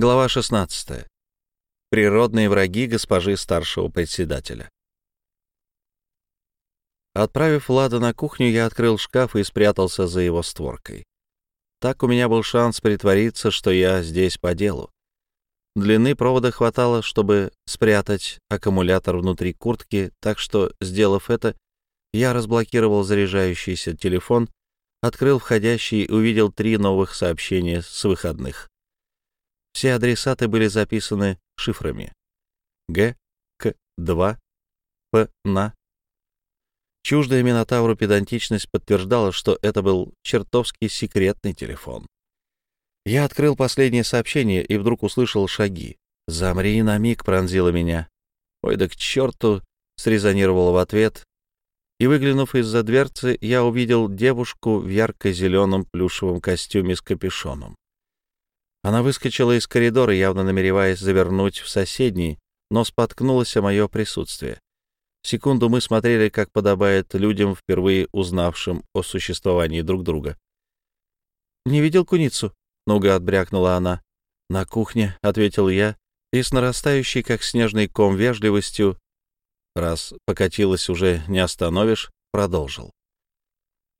Глава 16. Природные враги госпожи старшего председателя. Отправив Влада на кухню, я открыл шкаф и спрятался за его створкой. Так у меня был шанс притвориться, что я здесь по делу. Длины провода хватало, чтобы спрятать аккумулятор внутри куртки, так что, сделав это, я разблокировал заряжающийся телефон, открыл входящий и увидел три новых сообщения с выходных. Все адресаты были записаны шифрами. Г, К, 2, П, на. Чуждая Минотавру педантичность подтверждала, что это был чертовски секретный телефон. Я открыл последнее сообщение и вдруг услышал шаги. «Замри на миг», — пронзило меня. «Ой, да к черту!» — срезонировал в ответ. И, выглянув из-за дверцы, я увидел девушку в ярко-зеленом плюшевом костюме с капюшоном. Она выскочила из коридора, явно намереваясь завернуть в соседний, но споткнулась о мое присутствие. Секунду мы смотрели, как подобает людям, впервые узнавшим о существовании друг друга. «Не видел куницу?» — наугад брякнула она. «На кухне», — ответил я, и с нарастающей, как снежный ком, вежливостью, раз покатилась уже не остановишь, продолжил.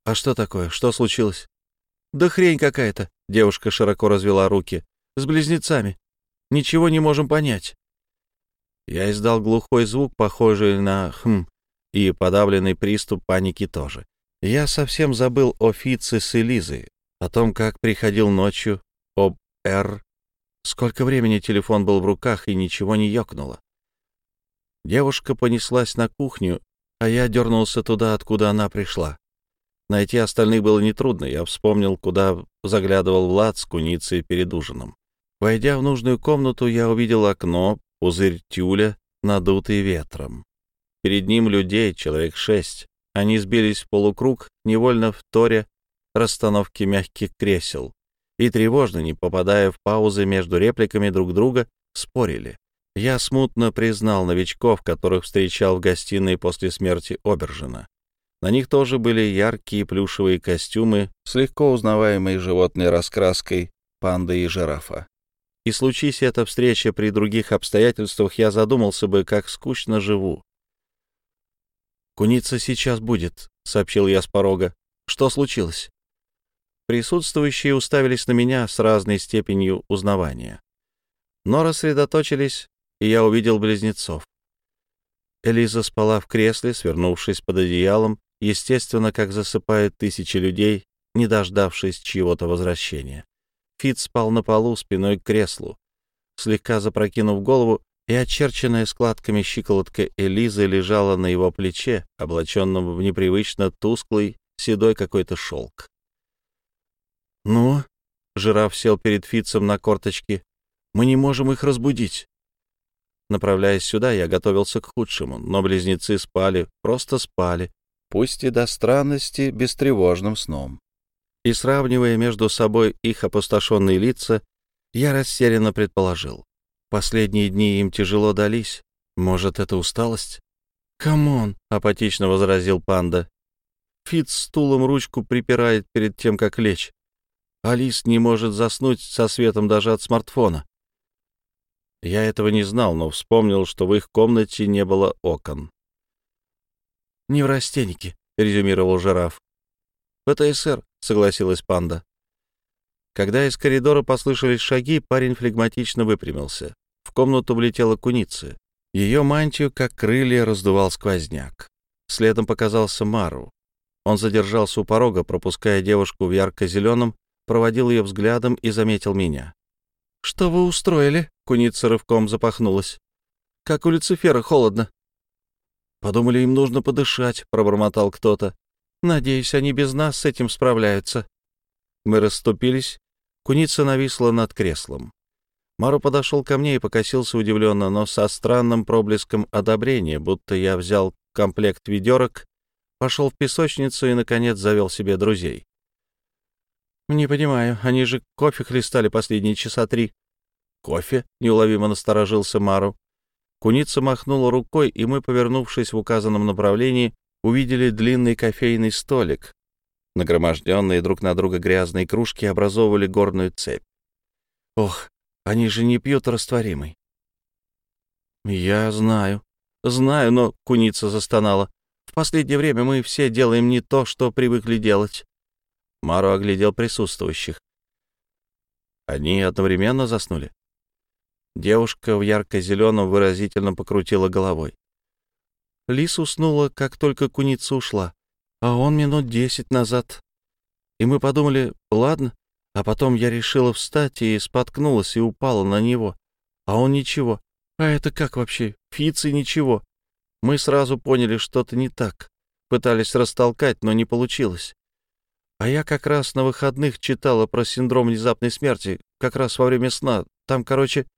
«А что такое? Что случилось?» «Да хрень какая-то», — девушка широко развела руки. «С близнецами. Ничего не можем понять». Я издал глухой звук, похожий на «хм», и подавленный приступ паники тоже. Я совсем забыл о Фице с Элизой, о том, как приходил ночью, об «Р». Сколько времени телефон был в руках, и ничего не ёкнуло. Девушка понеслась на кухню, а я дернулся туда, откуда она пришла. Найти остальных было нетрудно. Я вспомнил, куда заглядывал Влад с куницей перед ужином. Войдя в нужную комнату, я увидел окно, пузырь тюля, надутый ветром. Перед ним людей, человек шесть. Они сбились в полукруг, невольно в торе расстановки мягких кресел. И тревожно, не попадая в паузы между репликами друг друга, спорили. Я смутно признал новичков, которых встречал в гостиной после смерти Обержина. На них тоже были яркие плюшевые костюмы с легко узнаваемой животной раскраской панды и жирафа. И случись эта встреча при других обстоятельствах, я задумался бы, как скучно живу. «Куница сейчас будет», — сообщил я с порога. «Что случилось?» Присутствующие уставились на меня с разной степенью узнавания. Но рассредоточились, и я увидел близнецов. Элиза спала в кресле, свернувшись под одеялом, естественно, как засыпают тысячи людей, не дождавшись чьего-то возвращения. Фит спал на полу спиной к креслу, слегка запрокинув голову, и очерченная складками щиколотка Элизы лежала на его плече, облаченном в непривычно тусклый, седой какой-то шелк. «Ну?» — жираф сел перед Фитцем на корточки. «Мы не можем их разбудить». Направляясь сюда, я готовился к худшему, но близнецы спали, просто спали, пусть и до странности бестревожным сном. И сравнивая между собой их опустошенные лица, я растерянно предположил. Последние дни им тяжело дались. Может, это усталость? «Come on!» — апатично возразил панда. Фиц стулом ручку припирает перед тем, как лечь. Алис не может заснуть со светом даже от смартфона. Я этого не знал, но вспомнил, что в их комнате не было окон. «Неврастенники», — резюмировал жираф. «ПТСР», — согласилась панда. Когда из коридора послышались шаги, парень флегматично выпрямился. В комнату влетела куница. Ее мантию, как крылья, раздувал сквозняк. Следом показался Мару. Он задержался у порога, пропуская девушку в ярко-зеленом, проводил ее взглядом и заметил меня. «Что вы устроили?» — куница рывком запахнулась. «Как у Люцифера холодно». «Подумали, им нужно подышать», — пробормотал кто-то. «Надеюсь, они без нас с этим справляются». Мы расступились. Куница нависла над креслом. Мару подошел ко мне и покосился удивленно, но со странным проблеском одобрения, будто я взял комплект ведерок, пошел в песочницу и, наконец, завел себе друзей. «Не понимаю, они же кофе хлестали последние часа три». «Кофе?» — неуловимо насторожился Мару. Куница махнула рукой, и мы, повернувшись в указанном направлении, увидели длинный кофейный столик. Нагроможденные друг на друга грязные кружки образовывали горную цепь. Ох, Они же не пьют растворимый. Я знаю. Знаю, но куница застонала. В последнее время мы все делаем не то, что привыкли делать. Мару оглядел присутствующих. Они одновременно заснули. Девушка в ярко-зеленом выразительно покрутила головой. Лис уснула, как только куница ушла, а он минут десять назад. И мы подумали, ладно, а потом я решила встать и споткнулась и упала на него. А он ничего. А это как вообще? Фицы ничего. Мы сразу поняли, что-то не так. Пытались растолкать, но не получилось. А я как раз на выходных читала про синдром внезапной смерти, как раз во время сна. Там, короче...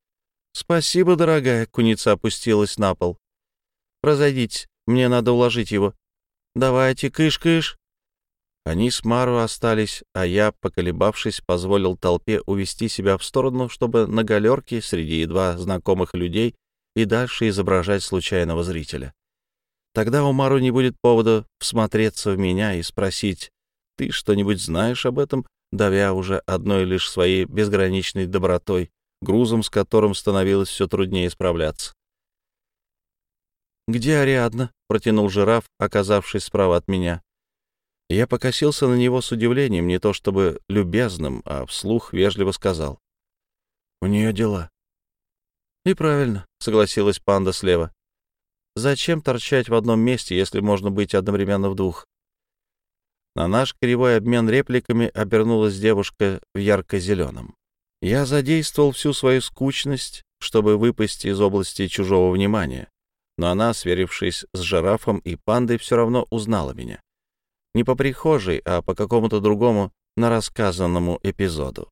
Спасибо, дорогая, куница опустилась на пол. Разойдитесь, мне надо уложить его. Давайте, кыш-кыш. Они с Мару остались, а я, поколебавшись, позволил толпе увести себя в сторону, чтобы на галерке среди едва знакомых людей и дальше изображать случайного зрителя. Тогда у Мару не будет повода всмотреться в меня и спросить, «Ты что-нибудь знаешь об этом?» давя уже одной лишь своей безграничной добротой, грузом с которым становилось все труднее справляться. «Где Ариадна?» — протянул жираф, оказавшись справа от меня. Я покосился на него с удивлением, не то чтобы любезным, а вслух вежливо сказал. «У нее дела». «И правильно», — согласилась панда слева. «Зачем торчать в одном месте, если можно быть одновременно в двух?» На наш кривой обмен репликами обернулась девушка в ярко-зеленом. Я задействовал всю свою скучность, чтобы выпасть из области чужого внимания, но она, сверившись с жирафом и пандой, все равно узнала меня. Не по прихожей, а по какому-то другому нарассказанному эпизоду.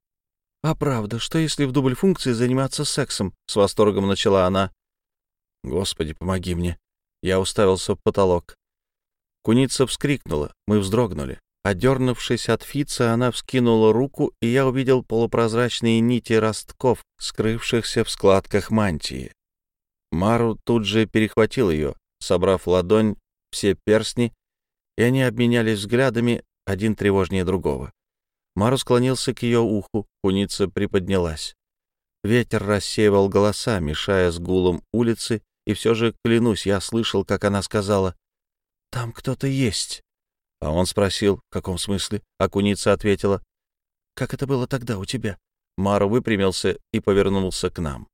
«А правда, что если в дубль функции заниматься сексом?» — с восторгом начала она. «Господи, помоги мне!» Я уставился в потолок. Куница вскрикнула, мы вздрогнули. Отдернувшись от Фица, она вскинула руку, и я увидел полупрозрачные нити ростков, скрывшихся в складках мантии. Мару тут же перехватил ее, собрав ладонь все перстни, и они обменялись взглядами, один тревожнее другого. Мару склонился к ее уху, куница приподнялась. Ветер рассеивал голоса, мешая с гулом улицы, и все же, клянусь, я слышал, как она сказала «Там кто-то есть». А он спросил, в каком смысле? А куница ответила, «Как это было тогда у тебя?» Мару выпрямился и повернулся к нам.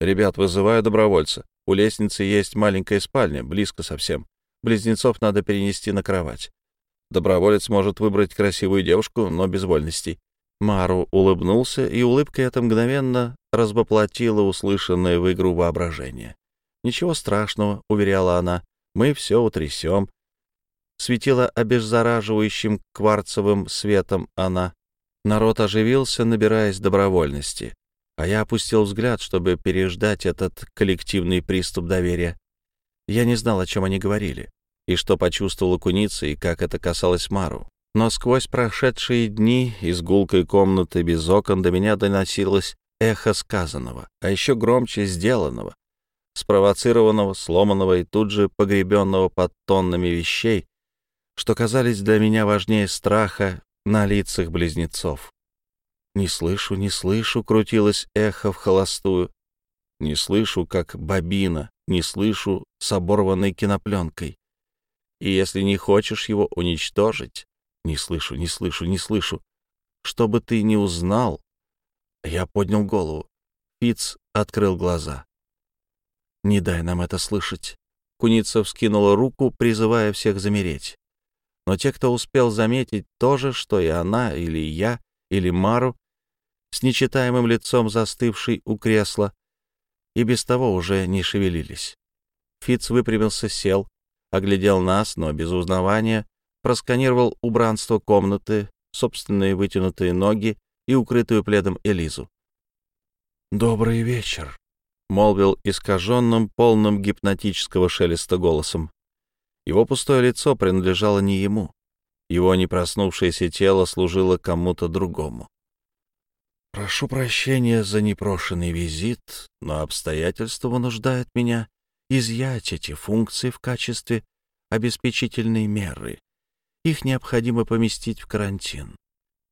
«Ребят, вызываю добровольца. У лестницы есть маленькая спальня, близко совсем. Близнецов надо перенести на кровать. Доброволец может выбрать красивую девушку, но без вольностей». Мару улыбнулся, и улыбка эта мгновенно разбоплотила услышанное в игру воображение. «Ничего страшного», — уверяла она, мы все утрясем. Светила обеззараживающим кварцевым светом она. Народ оживился, набираясь добровольности. А я опустил взгляд, чтобы переждать этот коллективный приступ доверия. Я не знал, о чем они говорили, и что почувствовала куница, и как это касалось Мару. Но сквозь прошедшие дни из гулкой комнаты без окон до меня доносилось эхо сказанного, а еще громче сделанного, спровоцированного, сломанного и тут же погребенного под тоннами вещей, что казались для меня важнее страха на лицах близнецов. «Не слышу, не слышу», — крутилось эхо в холостую. «Не слышу, как бобина, не слышу с оборванной кинопленкой. И если не хочешь его уничтожить, не слышу, не слышу, не слышу, чтобы ты не узнал...» Я поднял голову. Фиц открыл глаза. Не дай нам это слышать. Куница вскинула руку, призывая всех замереть. Но те, кто успел заметить то же, что и она, или я, или Мару, с нечитаемым лицом застывший у кресла, и без того уже не шевелились. Фиц выпрямился, сел, оглядел нас, но без узнавания, просканировал убранство комнаты, собственные вытянутые ноги и укрытую пледом Элизу. «Добрый вечер», — молвил искаженным, полным гипнотического шелеста голосом. Его пустое лицо принадлежало не ему. Его непроснувшееся тело служило кому-то другому. «Прошу прощения за непрошенный визит, но обстоятельства вынуждают меня изъять эти функции в качестве обеспечительной меры. Их необходимо поместить в карантин».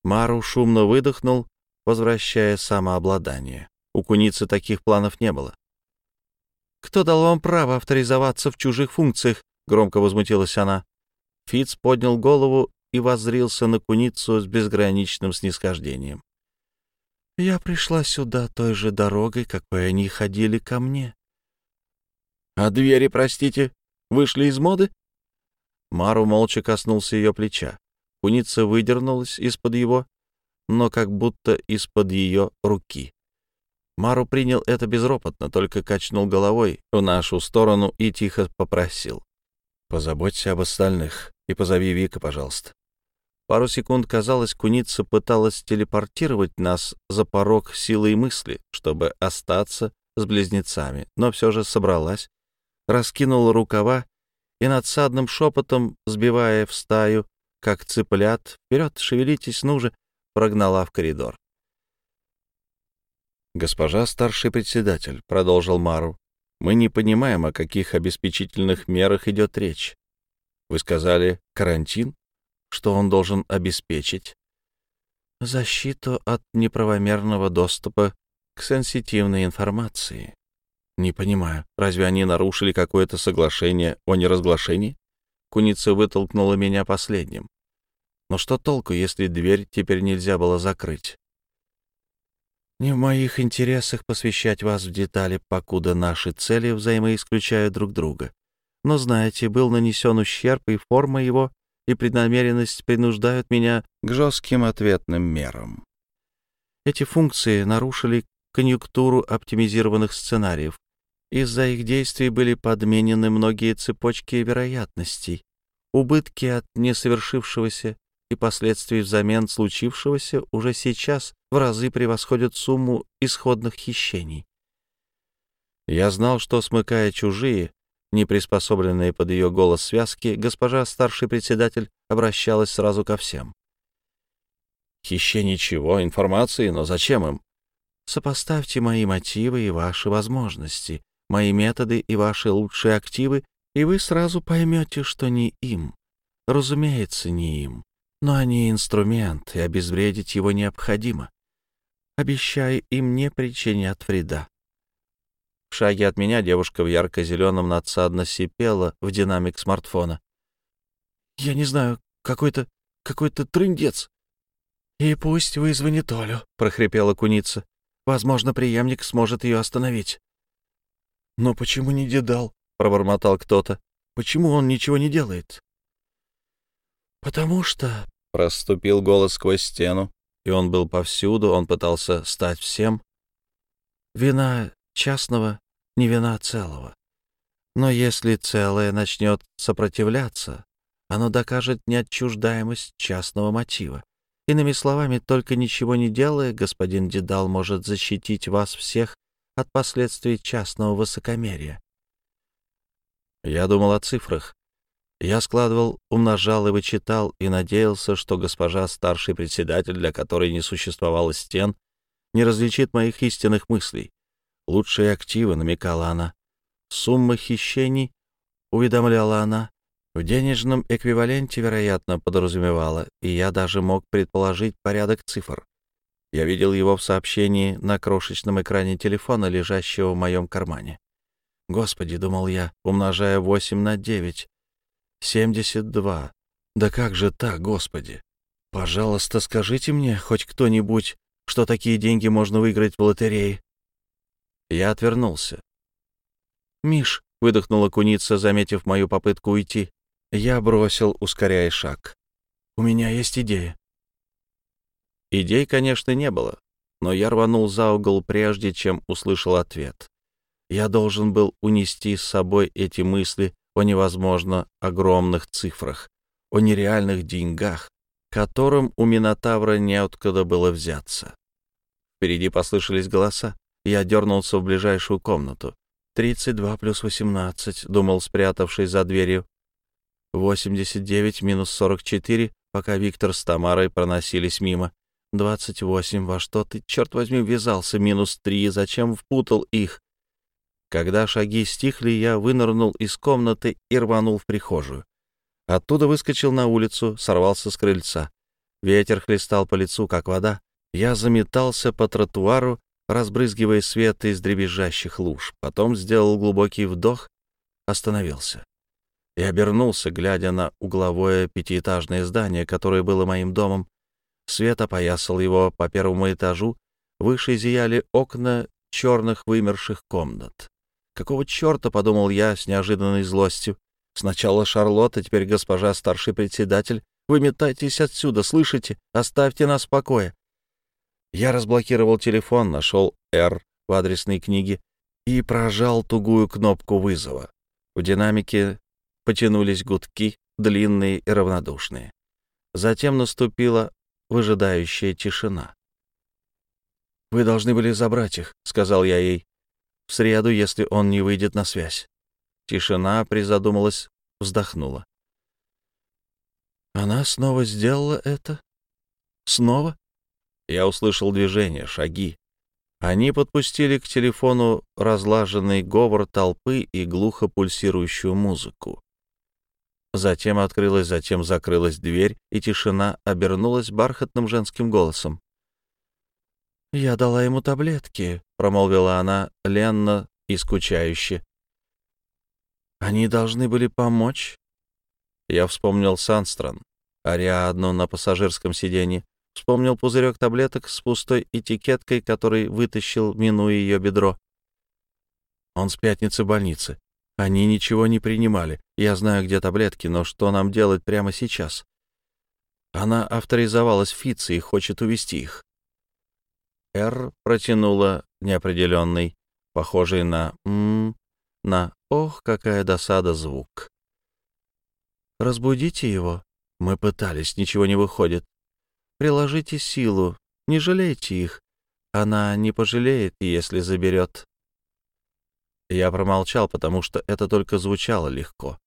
Мару шумно выдохнул, возвращая самообладание. У куницы таких планов не было. «Кто дал вам право авторизоваться в чужих функциях?» — громко возмутилась она. Фиц поднял голову и воззрился на куницу с безграничным снисхождением. «Я пришла сюда той же дорогой, какой они ходили ко мне». «А двери, простите, вышли из моды?» Мару молча коснулся ее плеча. Куница выдернулась из-под его, но как будто из-под ее руки. Мару принял это безропотно, только качнул головой в нашу сторону и тихо попросил. «Позаботься об остальных и позови Вика, пожалуйста». Пару секунд, казалось, куница пыталась телепортировать нас за порог силы и мысли, чтобы остаться с близнецами, но все же собралась, раскинула рукава и надсадным шепотом, сбивая в стаю, как цыплят, «Вперед, шевелитесь, ну же!» прогнала в коридор. «Госпожа старший председатель», — продолжил Мару, — «мы не понимаем, о каких обеспечительных мерах идет речь. Вы сказали «карантин»? Что он должен обеспечить?» «Защиту от неправомерного доступа к сенситивной информации». «Не понимаю, разве они нарушили какое-то соглашение о неразглашении?» Куница вытолкнула меня последним. Но что толку, если дверь теперь нельзя было закрыть? Не в моих интересах посвящать вас в детали, покуда наши цели взаимоисключают друг друга. Но, знаете, был нанесен ущерб, и форма его и преднамеренность принуждают меня к жестким ответным мерам. Эти функции нарушили конъюнктуру оптимизированных сценариев. Из-за их действий были подменены многие цепочки вероятностей. Убытки от несовершившегося и последствий взамен случившегося уже сейчас в разы превосходят сумму исходных хищений. Я знал, что, смыкая чужие, не приспособленные под ее голос связки, госпожа старший председатель обращалась сразу ко всем. Хищение чего? Информации? Но зачем им? Сопоставьте мои мотивы и ваши возможности, мои методы и ваши лучшие активы, и вы сразу поймете, что не им. Разумеется, не им. Но они инструмент, и обезвредить его необходимо. Обещаю, им не причинят вреда. В шаге от меня девушка в ярко-зеленом надсадно сипела в динамик смартфона. «Я не знаю, какой-то... какой-то трындец». «И пусть вызвонит Олю», — прохрипела куница. «Возможно, преемник сможет ее остановить». «Но почему не Дедал?» — пробормотал кто-то. «Почему он ничего не делает?» «Потому что...» — проступил голос сквозь стену, и он был повсюду, он пытался стать всем. «Вина частного не вина целого. Но если целое начнет сопротивляться, оно докажет неотчуждаемость частного мотива. Иными словами, только ничего не делая, господин Дедал может защитить вас всех от последствий частного высокомерия. Я думал о цифрах, я складывал, умножал и вычитал, и надеялся, что госпожа старший председатель, для которой не существовало стен, не различит моих истинных мыслей. Лучшие активы, намекала она. Сумма хищений, уведомляла она, в денежном эквиваленте, вероятно, подразумевала, и я даже мог предположить порядок цифр. Я видел его в сообщении на крошечном экране телефона, лежащего в моем кармане. «Господи», — думал я, умножая 8 на 9, Семьдесят два. Да как же так, Господи? Пожалуйста, скажите мне, хоть кто-нибудь, что такие деньги можно выиграть в лотерее. Я отвернулся. «Миш», — выдохнула куница, заметив мою попытку уйти. Я бросил, ускоряя шаг. «У меня есть идея». Идей, конечно, не было, но я рванул за угол, прежде чем услышал ответ. Я должен был унести с собой эти мысли о невозможно огромных цифрах, о нереальных деньгах, которым у Минотавра неоткуда было взяться. Впереди послышались голоса. Я дернулся в ближайшую комнату. «Тридцать два плюс восемнадцать», — думал, спрятавшись за дверью. «Восемьдесят девять минус сорок четыре», пока Виктор с Тамарой проносились мимо. «Двадцать восемь, во что ты, черт возьми, ввязался? Минус три, зачем впутал их? Когда шаги стихли, я вынырнул из комнаты и рванул в прихожую. Оттуда выскочил на улицу, сорвался с крыльца. Ветер хлестал по лицу, как вода. Я заметался по тротуару, разбрызгивая свет из дребезжащих луж. Потом сделал глубокий вдох, остановился. И обернулся, глядя на угловое пятиэтажное здание, которое было моим домом. Свет опоясал его по первому этажу, выше зияли окна черных вымерших комнат. Какого черта, — подумал я с неожиданной злостью. Сначала Шарлотта, теперь госпожа старший председатель. Вы метайтесь отсюда, слышите? Оставьте нас в покое. Я разблокировал телефон, нашел «Р» в адресной книге и прожал тугую кнопку вызова. В динамике потянулись гудки, длинные и равнодушные. Затем наступила выжидающая тишина. «Вы должны были забрать их», — сказал я ей. «В среду, если он не выйдет на связь». Тишина призадумалась, вздохнула. «Она снова сделала это? Снова?» Я услышал движение, шаги. Они подпустили к телефону разлаженный говор толпы и глухо пульсирующую музыку. Затем открылась, затем закрылась дверь, и тишина обернулась бархатным женским голосом. «Я дала ему таблетки», — промолвила она ленно и скучающе. «Они должны были помочь?» Я вспомнил Санстрон, Ариадну на пассажирском сиденье, вспомнил пузырек таблеток с пустой этикеткой, который вытащил, минуя ее бедро. Он с пятницы в больнице. Они ничего не принимали. Я знаю, где таблетки, но что нам делать прямо сейчас? Она авторизовалась в и хочет увести их. «Р» протянула неопределенный, похожий на «м», на «ох, какая досада» звук. «Разбудите его». Мы пытались, ничего не выходит. Приложите силу, не жалейте их. Она не пожалеет, если заберет. Я промолчал, потому что это только звучало легко.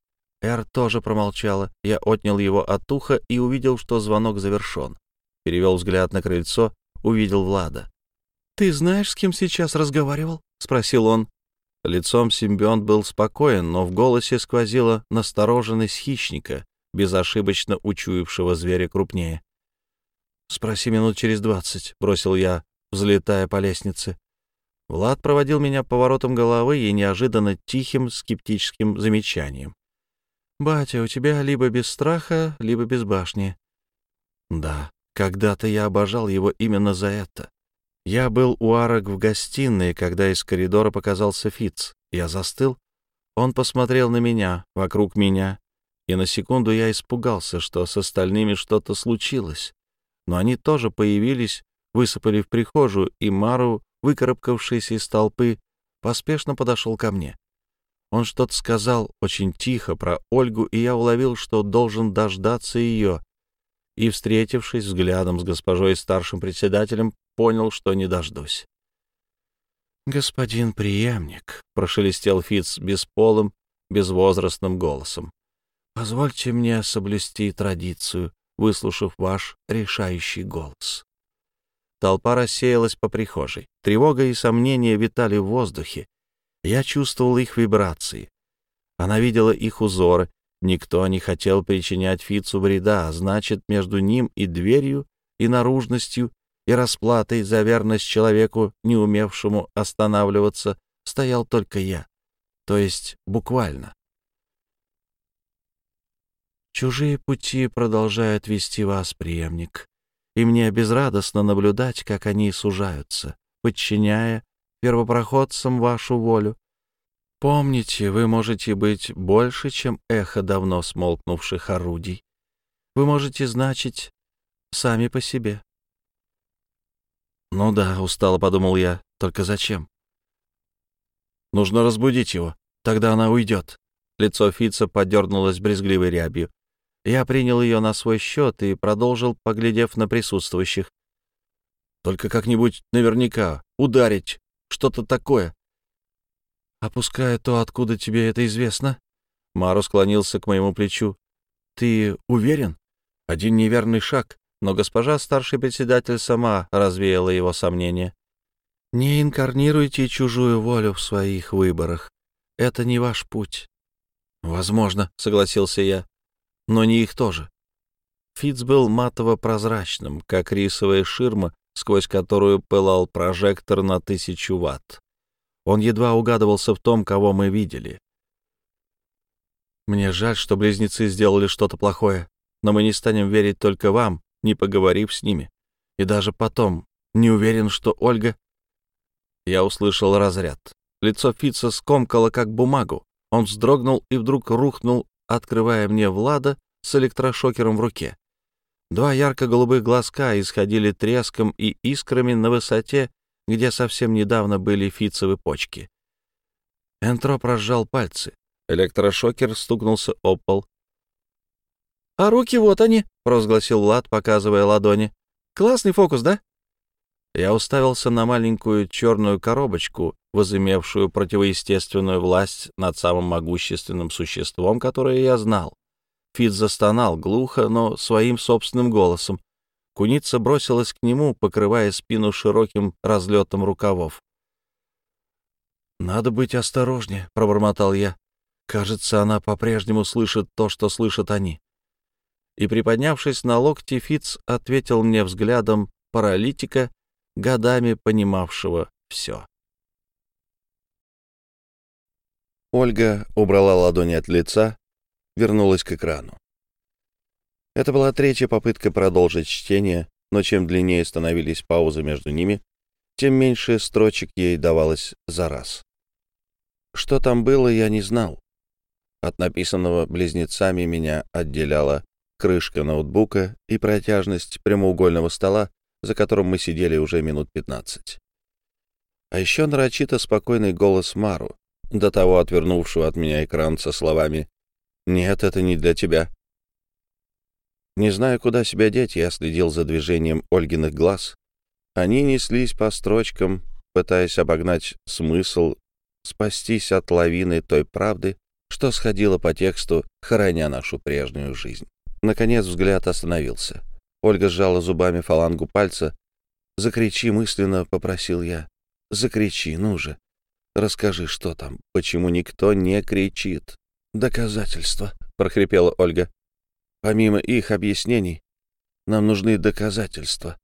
Эр тоже промолчала. Я отнял его от уха и увидел, что звонок завершен. Перевел взгляд на крыльцо, увидел Влада. «Ты знаешь, с кем сейчас разговаривал?» — спросил он. Лицом симбионт был спокоен, но в голосе сквозила настороженность хищника, безошибочно учуявшего зверя крупнее. «Спроси минут через двадцать», — бросил я, взлетая по лестнице. Влад проводил меня поворотом головы и неожиданно тихим скептическим замечанием. «Батя, у тебя либо без страха, либо без башни». Да, когда-то я обожал его именно за это. Я был у арок в гостиной, когда из коридора показался Фиц. Я застыл. Он посмотрел на меня, вокруг меня, и на секунду я испугался, что с остальными что-то случилось. Но они тоже появились, высыпали в прихожую, и Мару, выкарабкавшись из толпы, поспешно подошел ко мне. Он что-то сказал очень тихо про Ольгу, и я уловил, что должен дождаться ее, и, встретившись взглядом с госпожой старшим председателем, понял, что не дождусь. «Господин преемник», — прошелестел Фиц бесполым, безвозрастным голосом, — «позвольте мне соблюсти традицию, выслушав ваш решающий голос». Толпа рассеялась по прихожей. Тревога и сомнения витали в воздухе. Я чувствовал их вибрации. Она видела их узоры. Никто не хотел причинять Фицу вреда, а значит, между ним и дверью, и наружностью и расплатой за верность человеку, не умевшему останавливаться, стоял только я, то есть буквально. Чужие пути продолжают вести вас, преемник, и мне безрадостно наблюдать, как они сужаются, подчиняя первопроходцам вашу волю. Помните, вы можете быть больше, чем эхо давно смолкнувших орудий. Вы можете значить сами по себе. «Ну да», — устало подумал я, — «только зачем?» «Нужно разбудить его, тогда она уйдет». Лицо Фица подернулось брезгливой рябью. Я принял ее на свой счет и продолжил, поглядев на присутствующих. «Только как-нибудь наверняка ударить, что-то такое». «Опуская то, откуда тебе это известно?» Мару склонился к моему плечу. «Ты уверен? Один неверный шаг, но госпожа старший председатель сама развеяла его сомнения. «Не инкарнируйте чужую волю в своих выборах. Это не ваш путь». «Возможно», — согласился я, — «но не их тоже». Фиц был матово-прозрачным, как рисовая ширма, сквозь которую пылал прожектор на тысячу ватт. Он едва угадывался в том, кого мы видели. Мне жаль, что близнецы сделали что-то плохое, но мы не станем верить только вам, не поговорив с ними. И даже потом, не уверен, что Ольга... Я услышал разряд. Лицо Фица скомкало, как бумагу. Он вздрогнул и вдруг рухнул, открывая мне Влада с электрошокером в руке. Два ярко-голубых глазка исходили треском и искрами на высоте, где совсем недавно были фицевы почки. Энтроп разжал пальцы. Электрошокер стукнулся об пол. «А руки вот они!» — провозгласил Влад, показывая ладони. «Классный фокус, да?» Я уставился на маленькую черную коробочку, возымевшую противоестественную власть над самым могущественным существом, которое я знал. Фит застонал глухо, но своим собственным голосом. Куница бросилась к нему, покрывая спину широким разлетом рукавов. «Надо быть осторожнее», — пробормотал я. «Кажется, она по-прежнему слышит то, что слышат они». И, приподнявшись на локти, Фиц ответил мне взглядом паралитика, годами понимавшего все. Ольга убрала ладони от лица, вернулась к экрану. Это была третья попытка продолжить чтение, но чем длиннее становились паузы между ними, тем меньше строчек ей давалось за раз. Что там было, я не знал. От написанного близнецами меня отделяла крышка ноутбука и протяжность прямоугольного стола, за которым мы сидели уже минут пятнадцать. А еще нарочито спокойный голос Мару, до того отвернувшего от меня экран со словами «Нет, это не для тебя». Не зная, куда себя деть, я следил за движением Ольгиных глаз. Они неслись по строчкам, пытаясь обогнать смысл, спастись от лавины той правды, что сходила по тексту, хороня нашу прежнюю жизнь. Наконец взгляд остановился. Ольга сжала зубами фалангу пальца. «Закричи мысленно», — попросил я. «Закричи, ну же. Расскажи, что там, почему никто не кричит?» «Доказательства», — прохрипела Ольга. «Помимо их объяснений, нам нужны доказательства».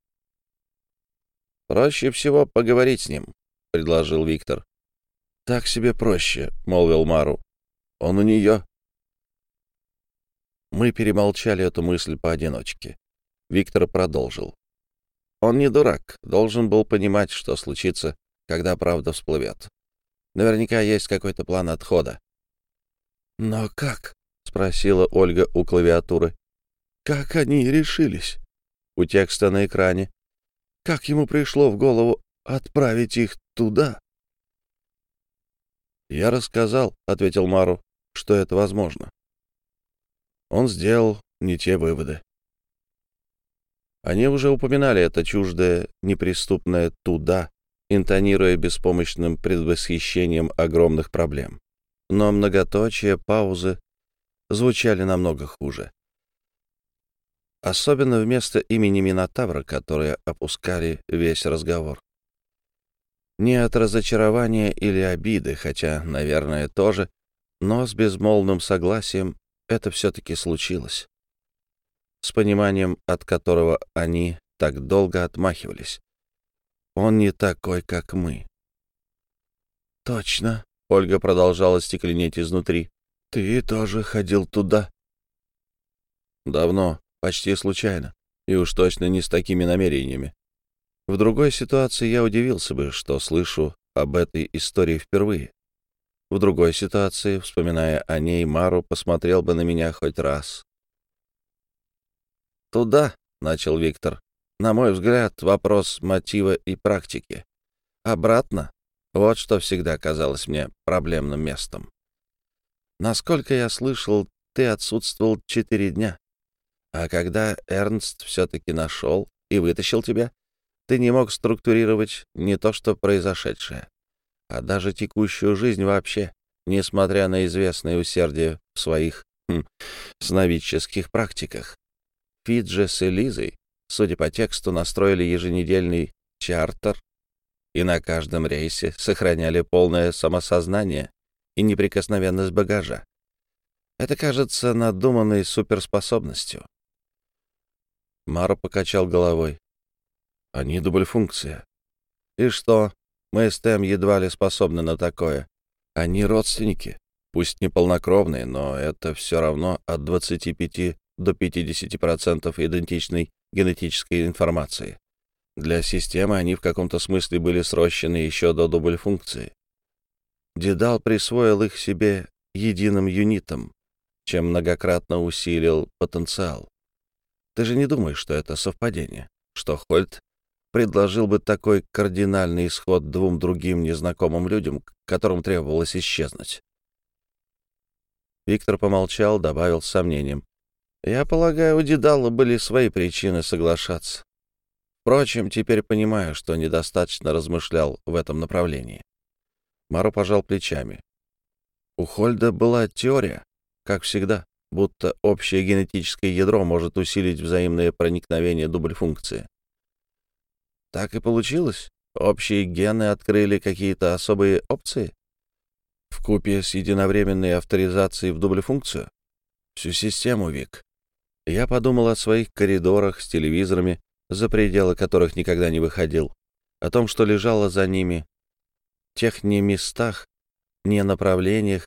«Проще всего поговорить с ним», — предложил Виктор. «Так себе проще», — молвил Мару. «Он у нее». Мы перемолчали эту мысль поодиночке. Виктор продолжил. Он не дурак, должен был понимать, что случится, когда правда всплывет. Наверняка есть какой-то план отхода. «Но как?» — спросила Ольга у клавиатуры. «Как они решились?» У текста на экране. «Как ему пришло в голову отправить их туда?» «Я рассказал», — ответил Мару, — «что это возможно». Он сделал не те выводы. Они уже упоминали это чуждое, неприступное «туда», интонируя беспомощным предвосхищением огромных проблем но многоточие, паузы звучали намного хуже. Особенно вместо имени Минотавра, которые опускали весь разговор. Не от разочарования или обиды, хотя, наверное, тоже, но с безмолвным согласием это все-таки случилось. С пониманием, от которого они так долго отмахивались. Он не такой, как мы. «Точно», Ольга продолжала стекленеть изнутри. «Ты тоже ходил туда?» «Давно, почти случайно, и уж точно не с такими намерениями. В другой ситуации я удивился бы, что слышу об этой истории впервые. В другой ситуации, вспоминая о ней, Мару посмотрел бы на меня хоть раз. «Туда», — начал Виктор, — «на мой взгляд, вопрос мотива и практики. Обратно вот что всегда казалось мне проблемным местом. Насколько я слышал, ты отсутствовал четыре дня. А когда Эрнст все-таки нашел и вытащил тебя, ты не мог структурировать не то что произошедшее, а даже текущую жизнь вообще, несмотря на известное усердие в своих хм, сновидческих практиках. Фиджи с Элизой, судя по тексту, настроили еженедельный чартер и на каждом рейсе сохраняли полное самосознание и неприкосновенность багажа. Это кажется надуманной суперспособностью. Маро покачал головой. Они дубль-функция. И что? Мы с Тэм едва ли способны на такое. Они родственники, пусть не полнокровные, но это все равно от 25 до 50% идентичной генетической информации. Для системы они в каком-то смысле были срощены еще до дубль-функции. Дедал присвоил их себе единым юнитом, чем многократно усилил потенциал. Ты же не думаешь, что это совпадение? Что Хольт предложил бы такой кардинальный исход двум другим незнакомым людям, которым требовалось исчезнуть. Виктор помолчал, добавил с сомнением. «Я полагаю, у Дедала были свои причины соглашаться. Впрочем, теперь понимаю, что недостаточно размышлял в этом направлении». Маро пожал плечами. У Хольда была теория, как всегда, будто общее генетическое ядро может усилить взаимное проникновение дубль-функции. Так и получилось. Общие гены открыли какие-то особые опции? В купе с единовременной авторизацией в дубль-функцию? Всю систему, Вик. Я подумал о своих коридорах с телевизорами, за пределы которых никогда не выходил, о том, что лежало за ними, тех не местах, не направлениях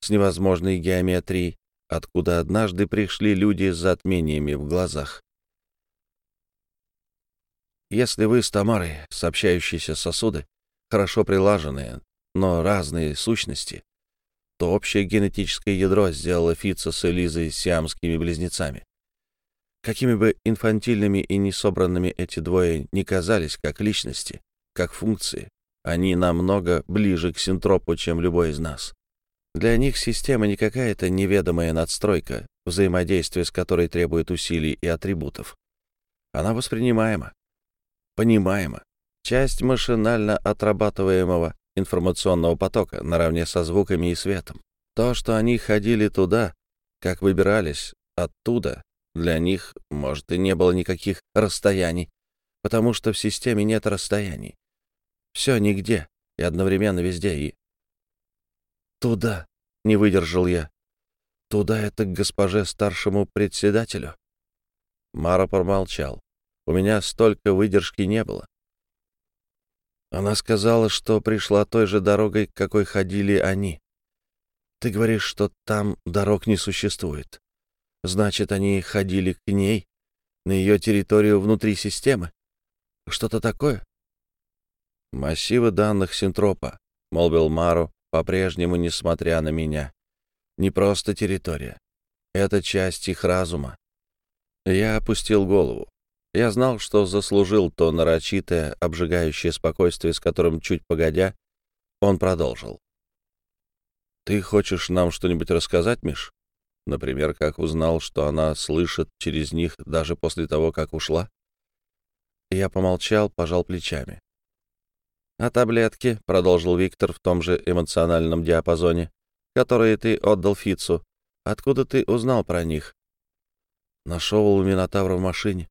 с невозможной геометрией, откуда однажды пришли люди с затмениями в глазах. Если вы с Тамарой, сообщающиеся сосуды, хорошо прилаженные, но разные сущности, то общее генетическое ядро сделало Фитца с Элизой сиамскими близнецами. Какими бы инфантильными и несобранными эти двое не казались как личности, как функции, они намного ближе к синтропу, чем любой из нас. Для них система не какая-то неведомая надстройка, взаимодействие с которой требует усилий и атрибутов. Она воспринимаема, понимаемо. Часть машинально отрабатываемого информационного потока наравне со звуками и светом. То, что они ходили туда, как выбирались оттуда, для них, может, и не было никаких расстояний, потому что в системе нет расстояний. Все нигде и одновременно везде, и... Туда, не выдержал я. Туда это к госпоже старшему председателю. Мара промолчал. У меня столько выдержки не было. Она сказала, что пришла той же дорогой, какой ходили они. Ты говоришь, что там дорог не существует. Значит, они ходили к ней, на ее территорию внутри системы. Что-то такое? Массивы данных Синтропа, — молвил Мару, по-прежнему несмотря на меня. Не просто территория. Это часть их разума. Я опустил голову. Я знал, что заслужил то нарочитое, обжигающее спокойствие, с которым, чуть погодя, он продолжил. «Ты хочешь нам что-нибудь рассказать, Миш? Например, как узнал, что она слышит через них даже после того, как ушла?» Я помолчал, пожал плечами. «А таблетки», — продолжил Виктор в том же эмоциональном диапазоне, «которые ты отдал Фицу, откуда ты узнал про них?» «Нашел у Минотавра в машине.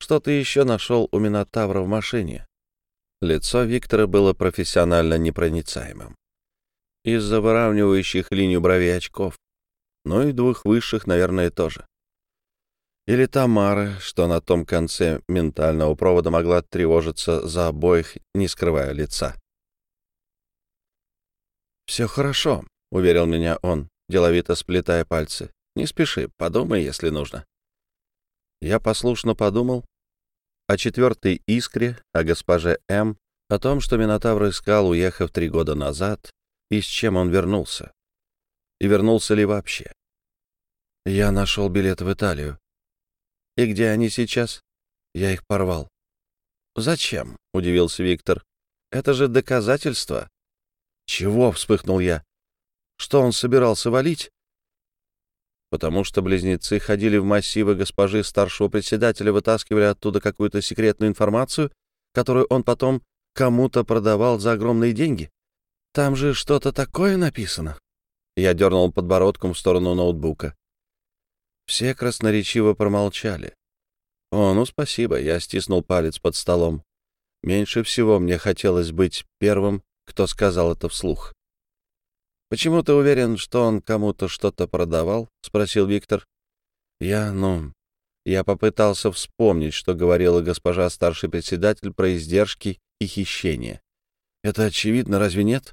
Что ты еще нашел у Минотавра в машине?» Лицо Виктора было профессионально непроницаемым. Из-за выравнивающих линию бровей очков. Ну и двух высших, наверное, тоже. Или Тамара, что на том конце ментального провода могла тревожиться за обоих, не скрывая лица. «Все хорошо», — уверил меня он, деловито сплетая пальцы. «Не спеши, подумай, если нужно». Я послушно подумал, о четвертой искре, о госпоже М, о том, что Минотавр искал, уехав три года назад, и с чем он вернулся. И вернулся ли вообще? Я нашел билет в Италию. И где они сейчас? Я их порвал. Зачем? — удивился Виктор. Это же доказательство. Чего? — вспыхнул я. Что он собирался валить? потому что близнецы ходили в массивы госпожи старшего председателя, вытаскивали оттуда какую-то секретную информацию, которую он потом кому-то продавал за огромные деньги. Там же что-то такое написано. Я дернул подбородком в сторону ноутбука. Все красноречиво промолчали. «О, ну спасибо», — я стиснул палец под столом. Меньше всего мне хотелось быть первым, кто сказал это вслух. «Почему ты уверен, что он кому-то что-то продавал?» — спросил Виктор. «Я, ну, Я попытался вспомнить, что говорила госпожа старший председатель про издержки и хищения. Это очевидно, разве нет?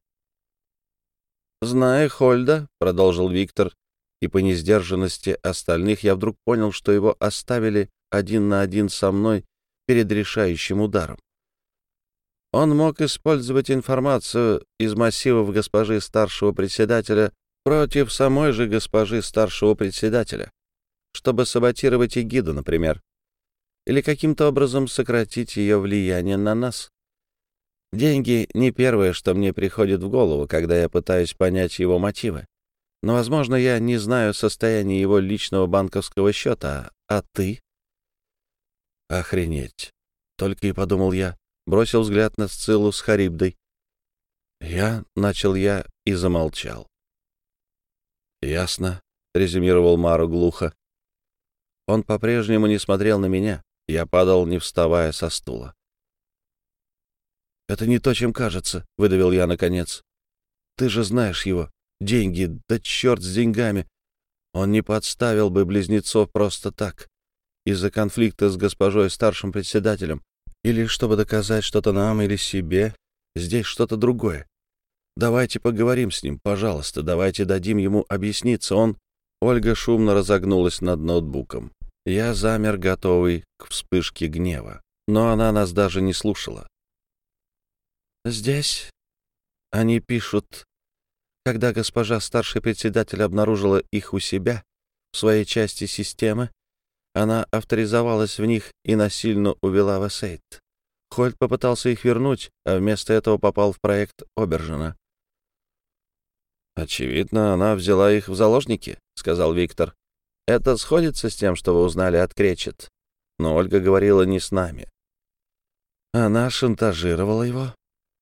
«Зная Хольда», — продолжил Виктор, и по несдержанности остальных я вдруг понял, что его оставили один на один со мной перед решающим ударом. Он мог использовать информацию из массивов госпожи старшего председателя против самой же госпожи старшего председателя, чтобы саботировать эгиду, например, или каким-то образом сократить ее влияние на нас. Деньги — не первое, что мне приходит в голову, когда я пытаюсь понять его мотивы. Но, возможно, я не знаю состояния его личного банковского счета, а ты? Охренеть. Только и подумал я, бросил взгляд на Сциллу с Харибдой. Я, начал я и замолчал. «Ясно», — резюмировал Мару глухо. Он по-прежнему не смотрел на меня. Я падал, не вставая со стула. «Это не то, чем кажется», — выдавил я наконец. «Ты же знаешь его. Деньги, да черт с деньгами. Он не подставил бы близнецов просто так, из-за конфликта с госпожой старшим председателем, или чтобы доказать что-то нам или себе. Здесь что-то другое. Давайте поговорим с ним, пожалуйста, давайте дадим ему объясниться. Он...» Ольга шумно разогнулась над ноутбуком. Я замер, готовый к вспышке гнева. Но она нас даже не слушала. «Здесь они пишут когда госпожа старший председатель обнаружила их у себя, в своей части системы, она авторизовалась в них и насильно увела в Эссейт. Хольт попытался их вернуть, а вместо этого попал в проект Обержина. «Очевидно, она взяла их в заложники», — сказал Виктор. «Это сходится с тем, что вы узнали от Кречет. Но Ольга говорила не с нами. Она шантажировала его,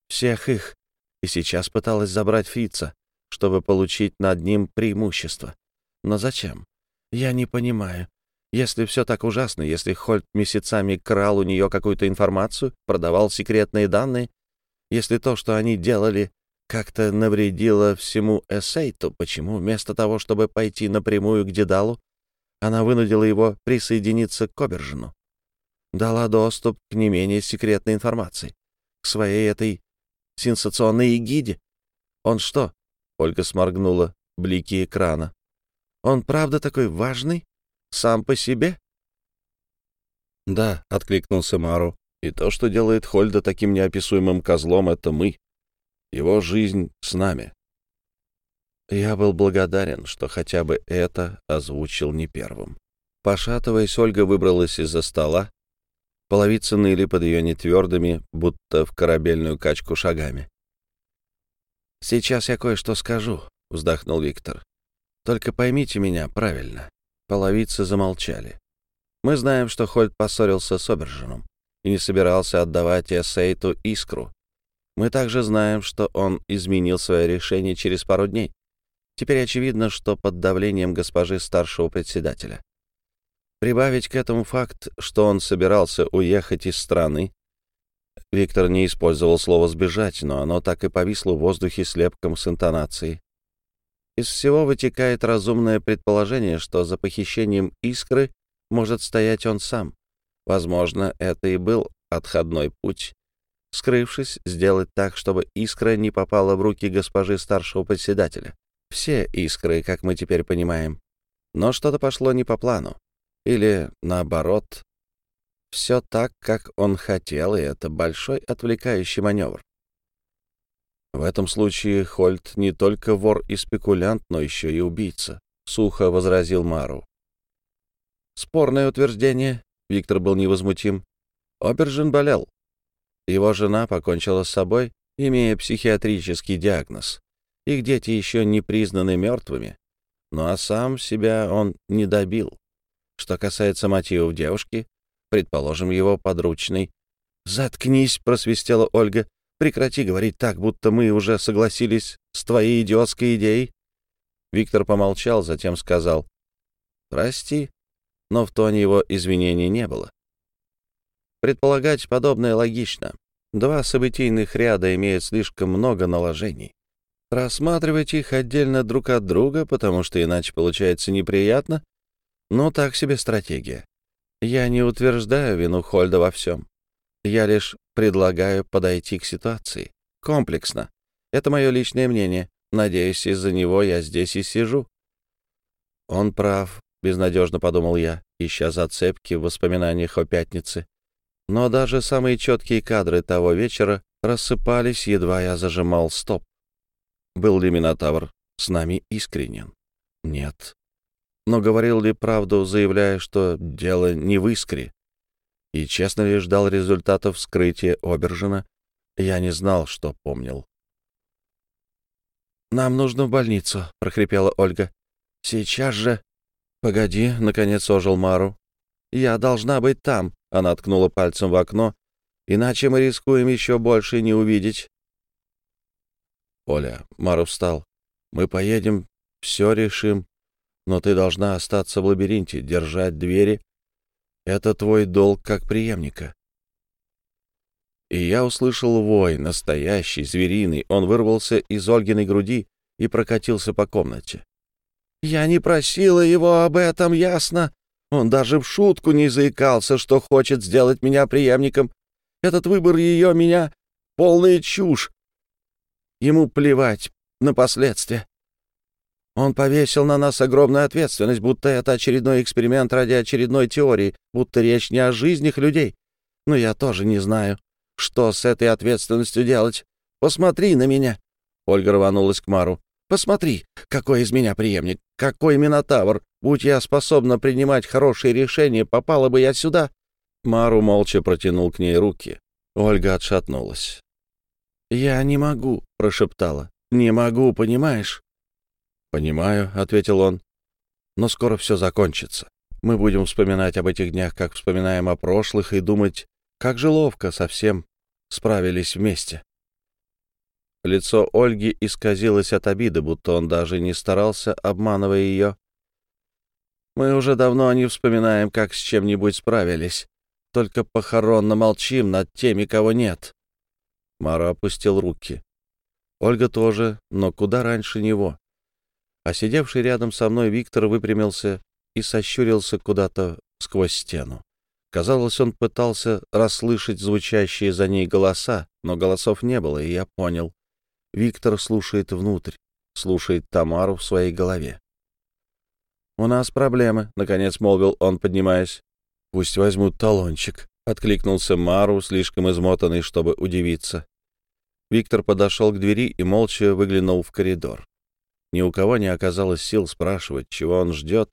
всех их, и сейчас пыталась забрать Фица чтобы получить над ним преимущество. Но зачем? Я не понимаю. Если все так ужасно, если Хольт месяцами крал у нее какую-то информацию, продавал секретные данные, если то, что они делали, как-то навредило всему Эссейту, почему вместо того, чтобы пойти напрямую к Дедалу, она вынудила его присоединиться к Обержину? Дала доступ к не менее секретной информации, к своей этой сенсационной эгиде. Он что, Ольга сморгнула блики экрана. «Он правда такой важный? Сам по себе?» «Да», — откликнулся Мару. «И то, что делает Хольда таким неописуемым козлом, — это мы. Его жизнь с нами». Я был благодарен, что хотя бы это озвучил не первым. Пошатываясь, Ольга выбралась из-за стола. Половицы ныли под ее нетвердыми, будто в корабельную качку шагами. «Сейчас я кое-что скажу», — вздохнул Виктор. «Только поймите меня правильно». Половицы замолчали. «Мы знаем, что Хольт поссорился с Обержином и не собирался отдавать Эссейту искру. Мы также знаем, что он изменил свое решение через пару дней. Теперь очевидно, что под давлением госпожи старшего председателя. Прибавить к этому факт, что он собирался уехать из страны, Виктор не использовал слово «сбежать», но оно так и повисло в воздухе слепком с интонацией. Из всего вытекает разумное предположение, что за похищением искры может стоять он сам. Возможно, это и был отходной путь. Скрывшись, сделать так, чтобы искра не попала в руки госпожи старшего председателя. Все искры, как мы теперь понимаем. Но что-то пошло не по плану. Или, наоборот, все так, как он хотел, и это большой отвлекающий маневр. В этом случае Хольт не только вор и спекулянт, но еще и убийца, — сухо возразил Мару. Спорное утверждение, Виктор был невозмутим. Обержин болел. Его жена покончила с собой, имея психиатрический диагноз. Их дети еще не признаны мертвыми. Ну а сам себя он не добил. Что касается мотивов девушки, предположим, его подручный. «Заткнись!» — просвистела Ольга. «Прекрати говорить так, будто мы уже согласились с твоей идиотской идеей». Виктор помолчал, затем сказал. «Прости», но в тоне его извинений не было. Предполагать подобное логично. Два событийных ряда имеют слишком много наложений. Рассматривать их отдельно друг от друга, потому что иначе получается неприятно, но так себе стратегия. Я не утверждаю вину Хольда во всем. Я лишь предлагаю подойти к ситуации. Комплексно. Это мое личное мнение. Надеюсь, из-за него я здесь и сижу. Он прав, безнадежно подумал я, ища зацепки в воспоминаниях о пятнице. Но даже самые четкие кадры того вечера рассыпались, едва я зажимал стоп. Был ли Минотавр с нами искренен? Нет. Но говорил ли правду, заявляя, что дело не в искре? И честно ли ждал результатов вскрытия Обержина? Я не знал, что помнил. «Нам нужно в больницу», — прохрипела Ольга. «Сейчас же...» «Погоди», — наконец ожил Мару. «Я должна быть там», — она ткнула пальцем в окно. «Иначе мы рискуем еще больше не увидеть». «Оля», — Мару встал, — «мы поедем, все решим, но ты должна остаться в лабиринте, держать двери. Это твой долг как преемника». И я услышал вой, настоящий, звериный. Он вырвался из Ольгиной груди и прокатился по комнате. «Я не просила его об этом, ясно? Он даже в шутку не заикался, что хочет сделать меня преемником. Этот выбор ее меня — полная чушь. Ему плевать на последствия. Он повесил на нас огромную ответственность, будто это очередной эксперимент ради очередной теории, будто речь не о жизнях людей. Но я тоже не знаю, что с этой ответственностью делать. Посмотри на меня. Ольга рванулась к Мару. Посмотри, какой из меня преемник, какой минотавр. Будь я способна принимать хорошие решения, попала бы я сюда. Мару молча протянул к ней руки. Ольга отшатнулась. «Я не могу», — прошептала. «Не могу, понимаешь?» «Понимаю», — ответил он. «Но скоро все закончится. Мы будем вспоминать об этих днях, как вспоминаем о прошлых, и думать, как же ловко совсем справились вместе». Лицо Ольги исказилось от обиды, будто он даже не старался, обманывая ее. «Мы уже давно не вспоминаем, как с чем-нибудь справились. Только похоронно молчим над теми, кого нет». Мара опустил руки. Ольга тоже, но куда раньше него. А сидевший рядом со мной Виктор выпрямился и сощурился куда-то сквозь стену. Казалось, он пытался расслышать звучащие за ней голоса, но голосов не было, и я понял. Виктор слушает внутрь, слушает Тамару в своей голове. «У нас проблемы», — наконец молвил он, поднимаясь. «Пусть возьмут талончик», — откликнулся Мару, слишком измотанный, чтобы удивиться. Виктор подошел к двери и молча выглянул в коридор. Ни у кого не оказалось сил спрашивать, чего он ждет,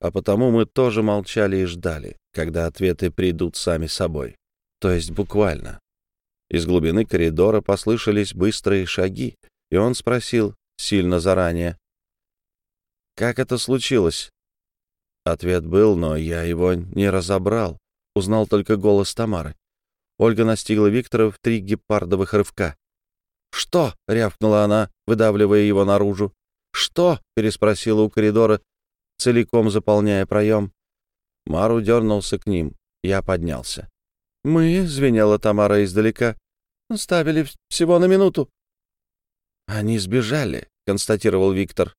а потому мы тоже молчали и ждали, когда ответы придут сами собой. То есть буквально. Из глубины коридора послышались быстрые шаги, и он спросил, сильно заранее, «Как это случилось?» Ответ был, но я его не разобрал узнал только голос Тамары. Ольга настигла Виктора в три гепардовых рывка. «Что?» — рявкнула она, выдавливая его наружу. «Что?» — переспросила у коридора, целиком заполняя проем. Мару дернулся к ним. Я поднялся. «Мы», — звенела Тамара издалека, — «ставили всего на минуту». «Они сбежали», — констатировал Виктор.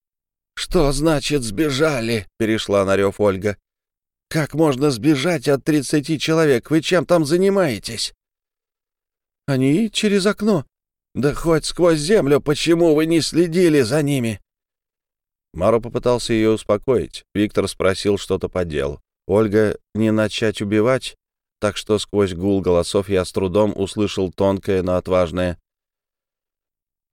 «Что значит сбежали?» — перешла на рев Ольга. Как можно сбежать от тридцати человек? Вы чем там занимаетесь? Они через окно. Да хоть сквозь землю, почему вы не следили за ними? Маро попытался ее успокоить. Виктор спросил что-то по делу. Ольга не начать убивать, так что сквозь гул голосов я с трудом услышал тонкое, но отважное.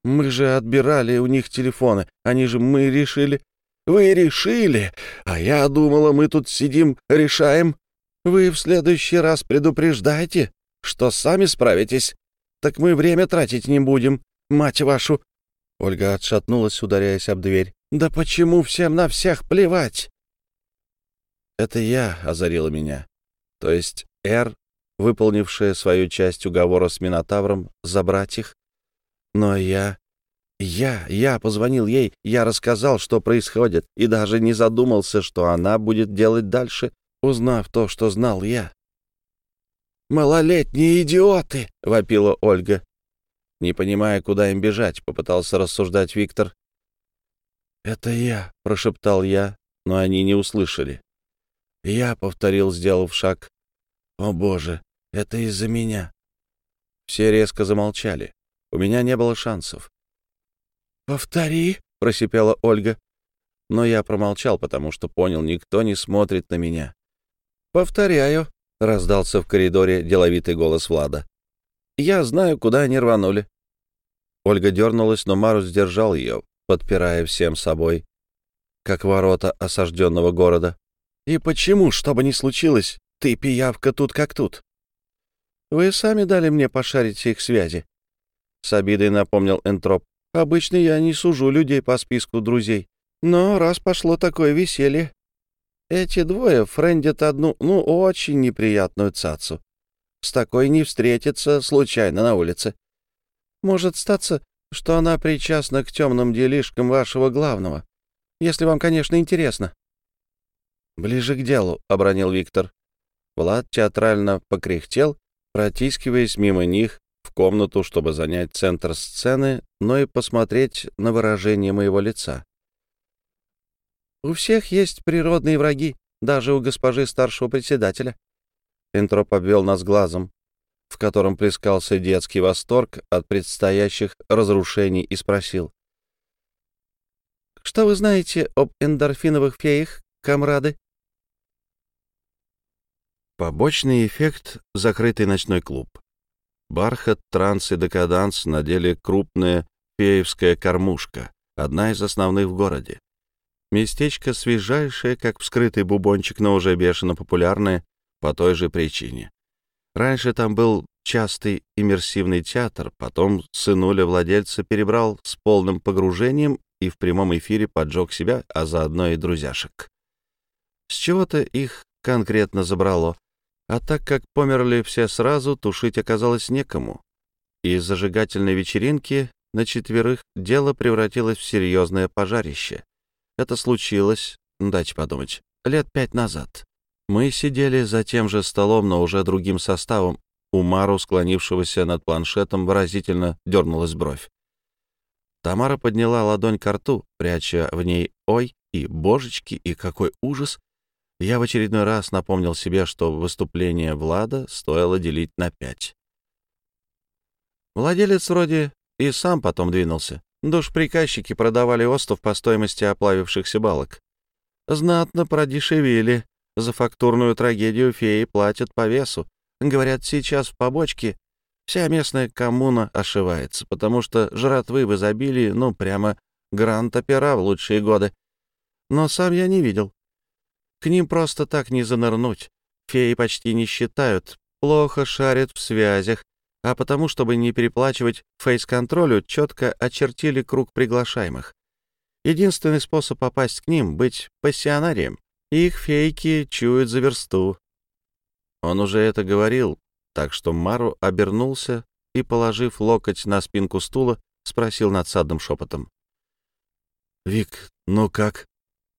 «Мы же отбирали у них телефоны. Они же, мы решили, вы решили, а я думала, мы тут сидим, решаем. Вы в следующий раз предупреждайте, что сами справитесь. Так мы время тратить не будем, мать вашу». Ольга отшатнулась, ударяясь об дверь. «Да почему всем на всех плевать?» «Это я», — озарила меня. То есть Эр, выполнившая свою часть уговора с Минотавром, забрать их. Но я я, я позвонил ей, я рассказал, что происходит, и даже не задумался, что она будет делать дальше, узнав то, что знал я. «Малолетние идиоты!» — вопила Ольга. Не понимая, куда им бежать, попытался рассуждать Виктор. «Это я», — прошептал я, но они не услышали. Я повторил, сделав шаг. «О, Боже, это из-за меня!» Все резко замолчали. У меня не было шансов. «Повтори!» — просипела Ольга. Но я промолчал, потому что понял, никто не смотрит на меня. «Повторяю!» — раздался в коридоре деловитый голос Влада. «Я знаю, куда они рванули». Ольга дернулась, но Марус сдержал ее, подпирая всем собой, как ворота осажденного города. «И почему, что бы ни случилось, ты, пиявка, тут как тут?» «Вы сами дали мне пошарить их связи», — с обидой напомнил Энтроп. «Обычно я не сужу людей по списку друзей, но раз пошло такое веселье, эти двое френдят одну, ну, очень неприятную цацу. С такой не встретиться случайно на улице. Может статься, что она причастна к темным делишкам вашего главного, если вам, конечно, интересно. «Ближе к делу», — обронил Виктор. Влад театрально покряхтел, протискиваясь мимо них в комнату, чтобы занять центр сцены, но и посмотреть на выражение моего лица. «У всех есть природные враги, даже у госпожи старшего председателя». Энтроп обвел нас глазом, в котором плескался детский восторг от предстоящих разрушений, и спросил. «Что вы знаете об эндорфиновых феях, комрады?» Побочный эффект — закрытый ночной клуб. Бархат, транс и декаданс на деле крупная феевская кормушка, одна из основных в городе. Местечко свежайшее, как вскрытый бубончик, но уже бешено популярное по той же причине. Раньше там был частый иммерсивный театр, потом сынуля владельца перебрал с полным погружением и в прямом эфире поджег себя, а заодно и друзьяшек. С чего-то их конкретно забрало, а так как померли все сразу, тушить оказалось некому. Из зажигательной вечеринки на четверых дело превратилось в серьезное пожарище. Это случилось, дайте подумать, лет пять назад. Мы сидели за тем же столом, но уже другим составом. У Мару, склонившегося над планшетом, выразительно дернулась бровь. Тамара подняла ладонь к рту, пряча в ней «Ой» и «Божечки» и «Какой ужас!» Я в очередной раз напомнил себе, что выступление Влада стоило делить на пять. Владелец вроде и сам потом двинулся. Душ-приказчики продавали остов по стоимости оплавившихся балок. Знатно продешевели. За фактурную трагедию феи платят по весу. Говорят, сейчас в побочке вся местная коммуна ошивается, потому что жратвы в изобилии, ну, прямо грант-опера в лучшие годы. Но сам я не видел. К ним просто так не занырнуть. Феи почти не считают, плохо шарят в связях, а потому, чтобы не переплачивать фейс-контролю, четко очертили круг приглашаемых. Единственный способ попасть к ним — быть пассионарием. Их фейки чуют за версту. Он уже это говорил, так что Мару обернулся и, положив локоть на спинку стула, спросил надсадным шепотом. «Вик, ну как?»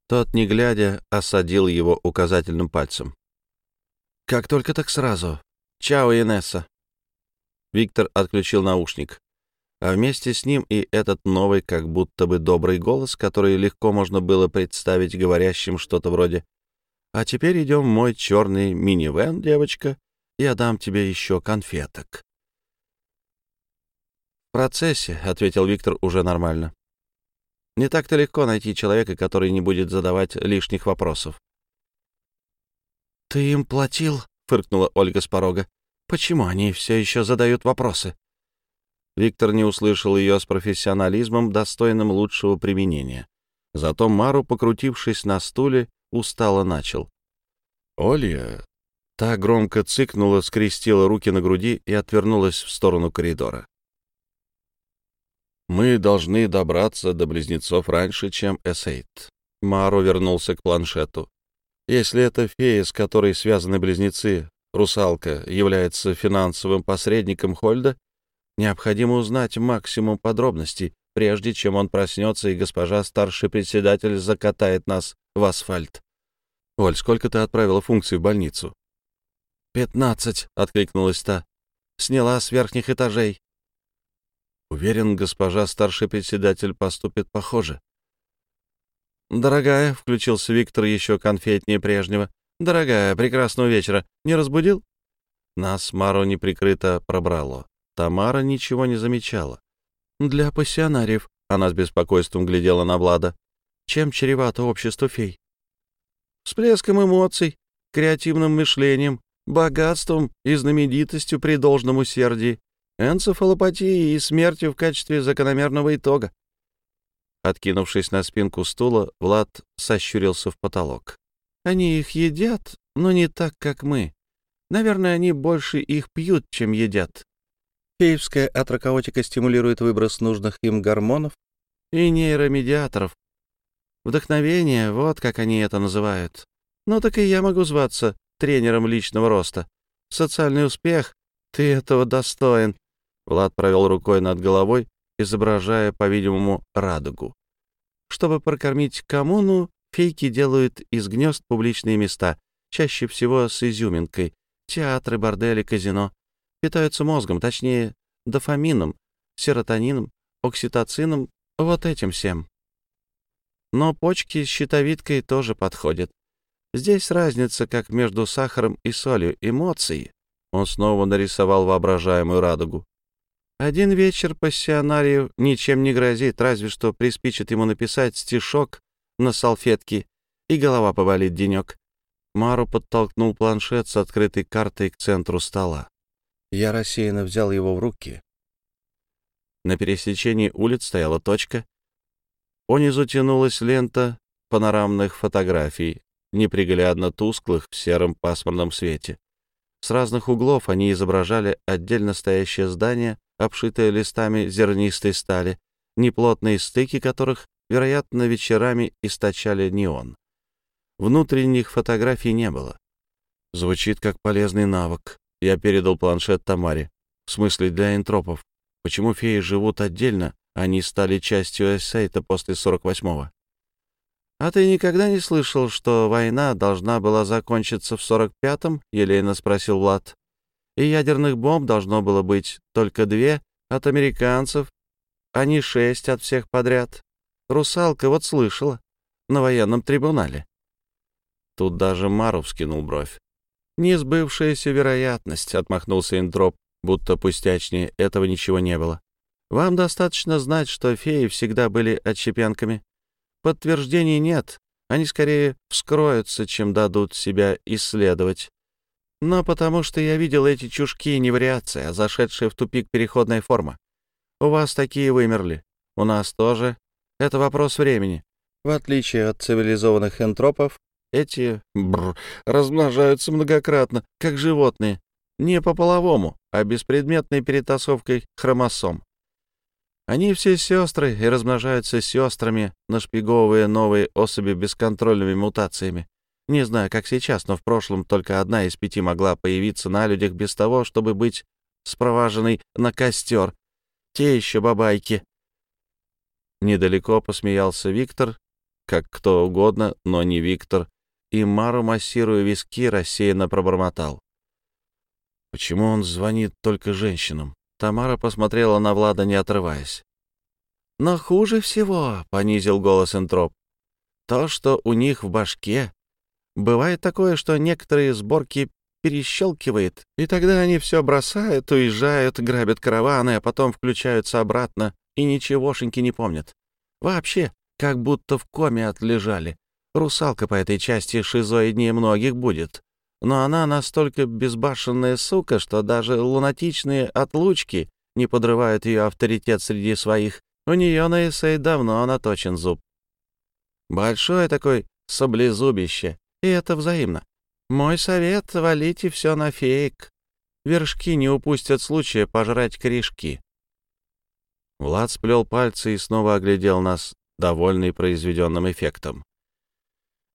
Тот, не глядя, осадил его указательным пальцем. «Как только так сразу. Чао, Инесса!» Виктор отключил наушник, а вместе с ним и этот новый, как будто бы добрый голос, который легко можно было представить говорящим что-то вроде «А теперь идем в мой черный минивэн, девочка, я дам тебе еще конфеток». «В процессе», — ответил Виктор уже нормально. Не так-то легко найти человека, который не будет задавать лишних вопросов. «Ты им платил?» — фыркнула Ольга с порога. «Почему они все еще задают вопросы?» Виктор не услышал ее с профессионализмом, достойным лучшего применения. Зато Мару, покрутившись на стуле, устало начал. «Оля...» Та громко цыкнула, скрестила руки на груди и отвернулась в сторону коридора. Мы должны добраться до близнецов раньше, чем Эсейт. Маро вернулся к планшету. Если эта фея, с которой связаны близнецы, русалка, является финансовым посредником Хольда, необходимо узнать максимум подробностей, прежде чем он проснется и госпожа старший председатель закатает нас в асфальт. «Оль, сколько ты отправила функций в больницу?» «Пятнадцать», — откликнулась та. «Сняла с верхних этажей. Уверен, госпожа старший председатель поступит похоже. «Дорогая», — включился Виктор еще конфетнее прежнего, «Дорогая, прекрасного вечера. Не разбудил?» Нас Мару неприкрыто пробрало. Тамара ничего не замечала. «Для пассионариев», — она с беспокойством глядела на Влада. «Чем чревато общество фей?» «Всплеском эмоций, креативным мышлением, богатством и знаменитостью при должном усердии, энцефалопатией и смертью в качестве закономерного итога». Откинувшись на спинку стула, Влад сощурился в потолок. «Они их едят, но не так, как мы. Наверное, они больше их пьют, чем едят. Феевская атрокаотика стимулирует выброс нужных им гормонов и нейромедиаторов. Вдохновение, вот как они это называют. Ну так и я могу зваться тренером личного роста. Социальный успех, ты этого достоин. Влад провел рукой над головой, изображая, по-видимому, радугу. Чтобы прокормить коммуну, фейки делают из гнезд публичные места, чаще всего с изюминкой, театры, бордели, казино питаются мозгом, точнее, дофамином, серотонином, окситоцином, вот этим всем. Но почки с щитовидкой тоже подходят. Здесь разница как между сахаром и солью, эмоции. Он снова нарисовал воображаемую радугу. Один вечер пассионарию ничем не грозит, разве что приспичит ему написать стишок на салфетке, и голова поболит денек. Мару подтолкнул планшет с открытой картой к центру стола. Я рассеянно взял его в руки. На пересечении улиц стояла точка. Понизу тянулась лента панорамных фотографий, неприглядно тусклых в сером пасмурном свете. С разных углов они изображали отдельно стоящее здание, обшитое листами зернистой стали, неплотные стыки которых, вероятно, вечерами источали неон. Внутренних фотографий не было. Звучит как полезный навык. Я передал планшет Тамаре. В смысле, для энтропов. Почему феи живут отдельно, они стали частью Эссейта после 48-го? «А ты никогда не слышал, что война должна была закончиться в 45-м?» — елейно спросил Влад. «И ядерных бомб должно было быть только две от американцев, а не шесть от всех подряд. Русалка вот слышала. На военном трибунале». Тут даже Мару вскинул бровь. «Несбывшаяся вероятность», — отмахнулся Интроп, будто пустячнее этого ничего не было. «Вам достаточно знать, что феи всегда были отщепенками. Подтверждений нет, они скорее вскроются, чем дадут себя исследовать. Но потому что я видел эти чушки не вариация, а зашедшая в тупик переходная форма. У вас такие вымерли, у нас тоже. Это вопрос времени. В отличие от цивилизованных энтропов, эти бр, размножаются многократно, как животные. Не по половому, а беспредметной перетасовкой хромосом. Они все сестры и размножаются сестрами, нашпиговывая новые особи бесконтрольными мутациями. Не знаю, как сейчас, но в прошлом только одна из пяти могла появиться на людях без того, чтобы быть спроваженной на костер. Те еще бабайки. Недалеко посмеялся Виктор, как кто угодно, но не Виктор, и Мару, массируя виски, рассеянно пробормотал. «Почему он звонит только женщинам?» Тамара посмотрела на Влада, не отрываясь. «Но хуже всего», — понизил голос Энтроп, — «то, что у них в башке. Бывает такое, что некоторые сборки перещелкивает, и тогда они все бросают, уезжают, грабят караваны, а потом включаются обратно и ничегошеньки не помнят. Вообще, как будто в коме отлежали. Русалка по этой части шизоиднее многих будет. Но она настолько безбашенная сука, что даже лунатичные отлучки не подрывают ее авторитет среди своих. У нее на эссей давно наточен зуб. Большое такое саблезубище, и это взаимно. Мой совет — валите все на фейк. Вершки не упустят случая пожрать корешки. Влад сплел пальцы и снова оглядел нас, довольный произведенным эффектом.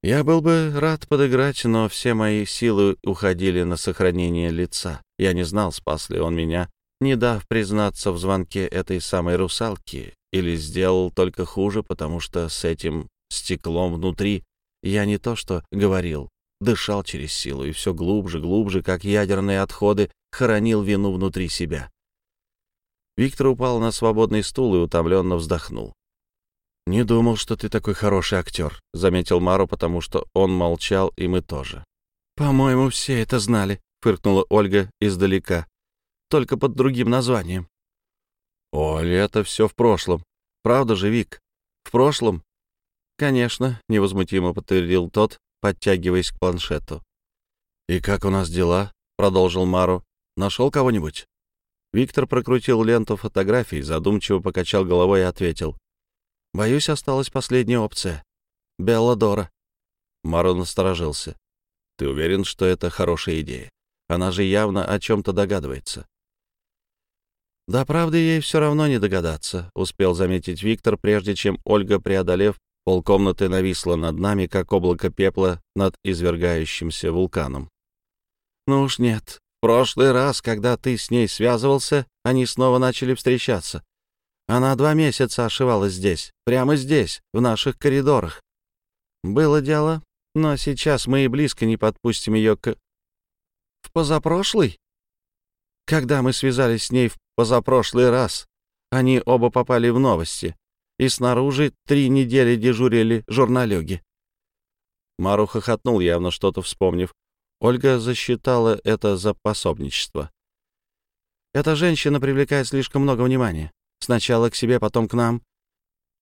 Я был бы рад подыграть, но все мои силы уходили на сохранение лица. Я не знал, спас ли он меня, не дав признаться в звонке этой самой русалки, или сделал только хуже, потому что с этим стеклом внутри я не то что говорил, дышал через силу и все глубже, глубже, как ядерные отходы, хоронил вину внутри себя. Виктор упал на свободный стул и утомленно вздохнул. «Не думал, что ты такой хороший актер», — заметил Мару, потому что он молчал, и мы тоже. «По-моему, все это знали», — фыркнула Ольга издалека. «Только под другим названием». «Оль, это все в прошлом. Правда же, Вик? В прошлом?» «Конечно», — невозмутимо подтвердил тот, подтягиваясь к планшету. «И как у нас дела?» — продолжил Мару. «Нашел кого-нибудь?» Виктор прокрутил ленту фотографий, задумчиво покачал головой и ответил. «Боюсь, осталась последняя опция. Белла Дора». Мару насторожился. «Ты уверен, что это хорошая идея? Она же явно о чем-то догадывается». «Да, правда, ей все равно не догадаться», — успел заметить Виктор, прежде чем Ольга, преодолев полкомнаты, нависла над нами, как облако пепла над извергающимся вулканом. «Ну уж нет. В прошлый раз, когда ты с ней связывался, они снова начали встречаться. Она два месяца ошивалась здесь, прямо здесь, в наших коридорах. Было дело, но сейчас мы и близко не подпустим ее к... В позапрошлый? Когда мы связались с ней в позапрошлый раз, они оба попали в новости, и снаружи три недели дежурили журналюги. Мару хохотнул, явно что-то вспомнив. Ольга засчитала это за пособничество. «Эта женщина привлекает слишком много внимания. Сначала к себе, потом к нам.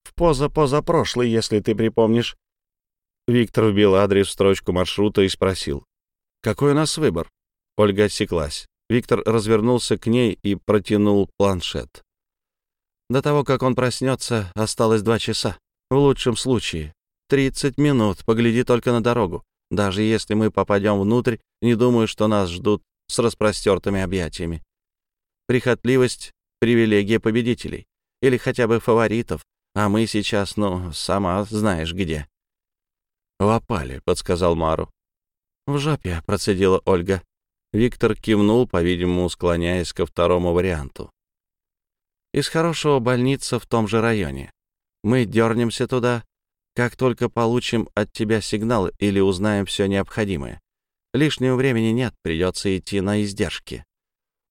В поза-позапрошлый, если ты припомнишь». Виктор вбил адрес в строчку маршрута и спросил. «Какой у нас выбор?» Ольга осеклась. Виктор развернулся к ней и протянул планшет. До того, как он проснется, осталось два часа. В лучшем случае. Тридцать минут, погляди только на дорогу. Даже если мы попадем внутрь, не думаю, что нас ждут с распростертыми объятиями. Прихотливость — привилегия победителей. Или хотя бы фаворитов. А мы сейчас, ну, сама знаешь где. — В опале, — подсказал Мару. — В жопе, — процедила Ольга. Виктор кивнул, по-видимому, склоняясь ко второму варианту. «Из хорошего больница в том же районе. Мы дернемся туда, как только получим от тебя сигнал или узнаем все необходимое. Лишнего времени нет, придется идти на издержки».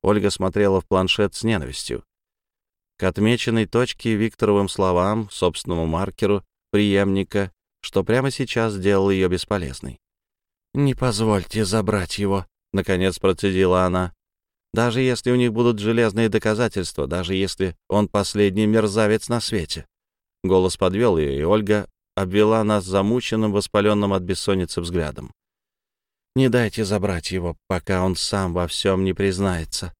Ольга смотрела в планшет с ненавистью. К отмеченной точке Викторовым словам, собственному маркеру, преемника, что прямо сейчас сделал ее бесполезной. «Не позвольте забрать его», — наконец процедила она. «Даже если у них будут железные доказательства, даже если он последний мерзавец на свете». Голос подвел ее, и Ольга обвела нас замученным, воспаленным от бессонницы взглядом. «Не дайте забрать его, пока он сам во всем не признается».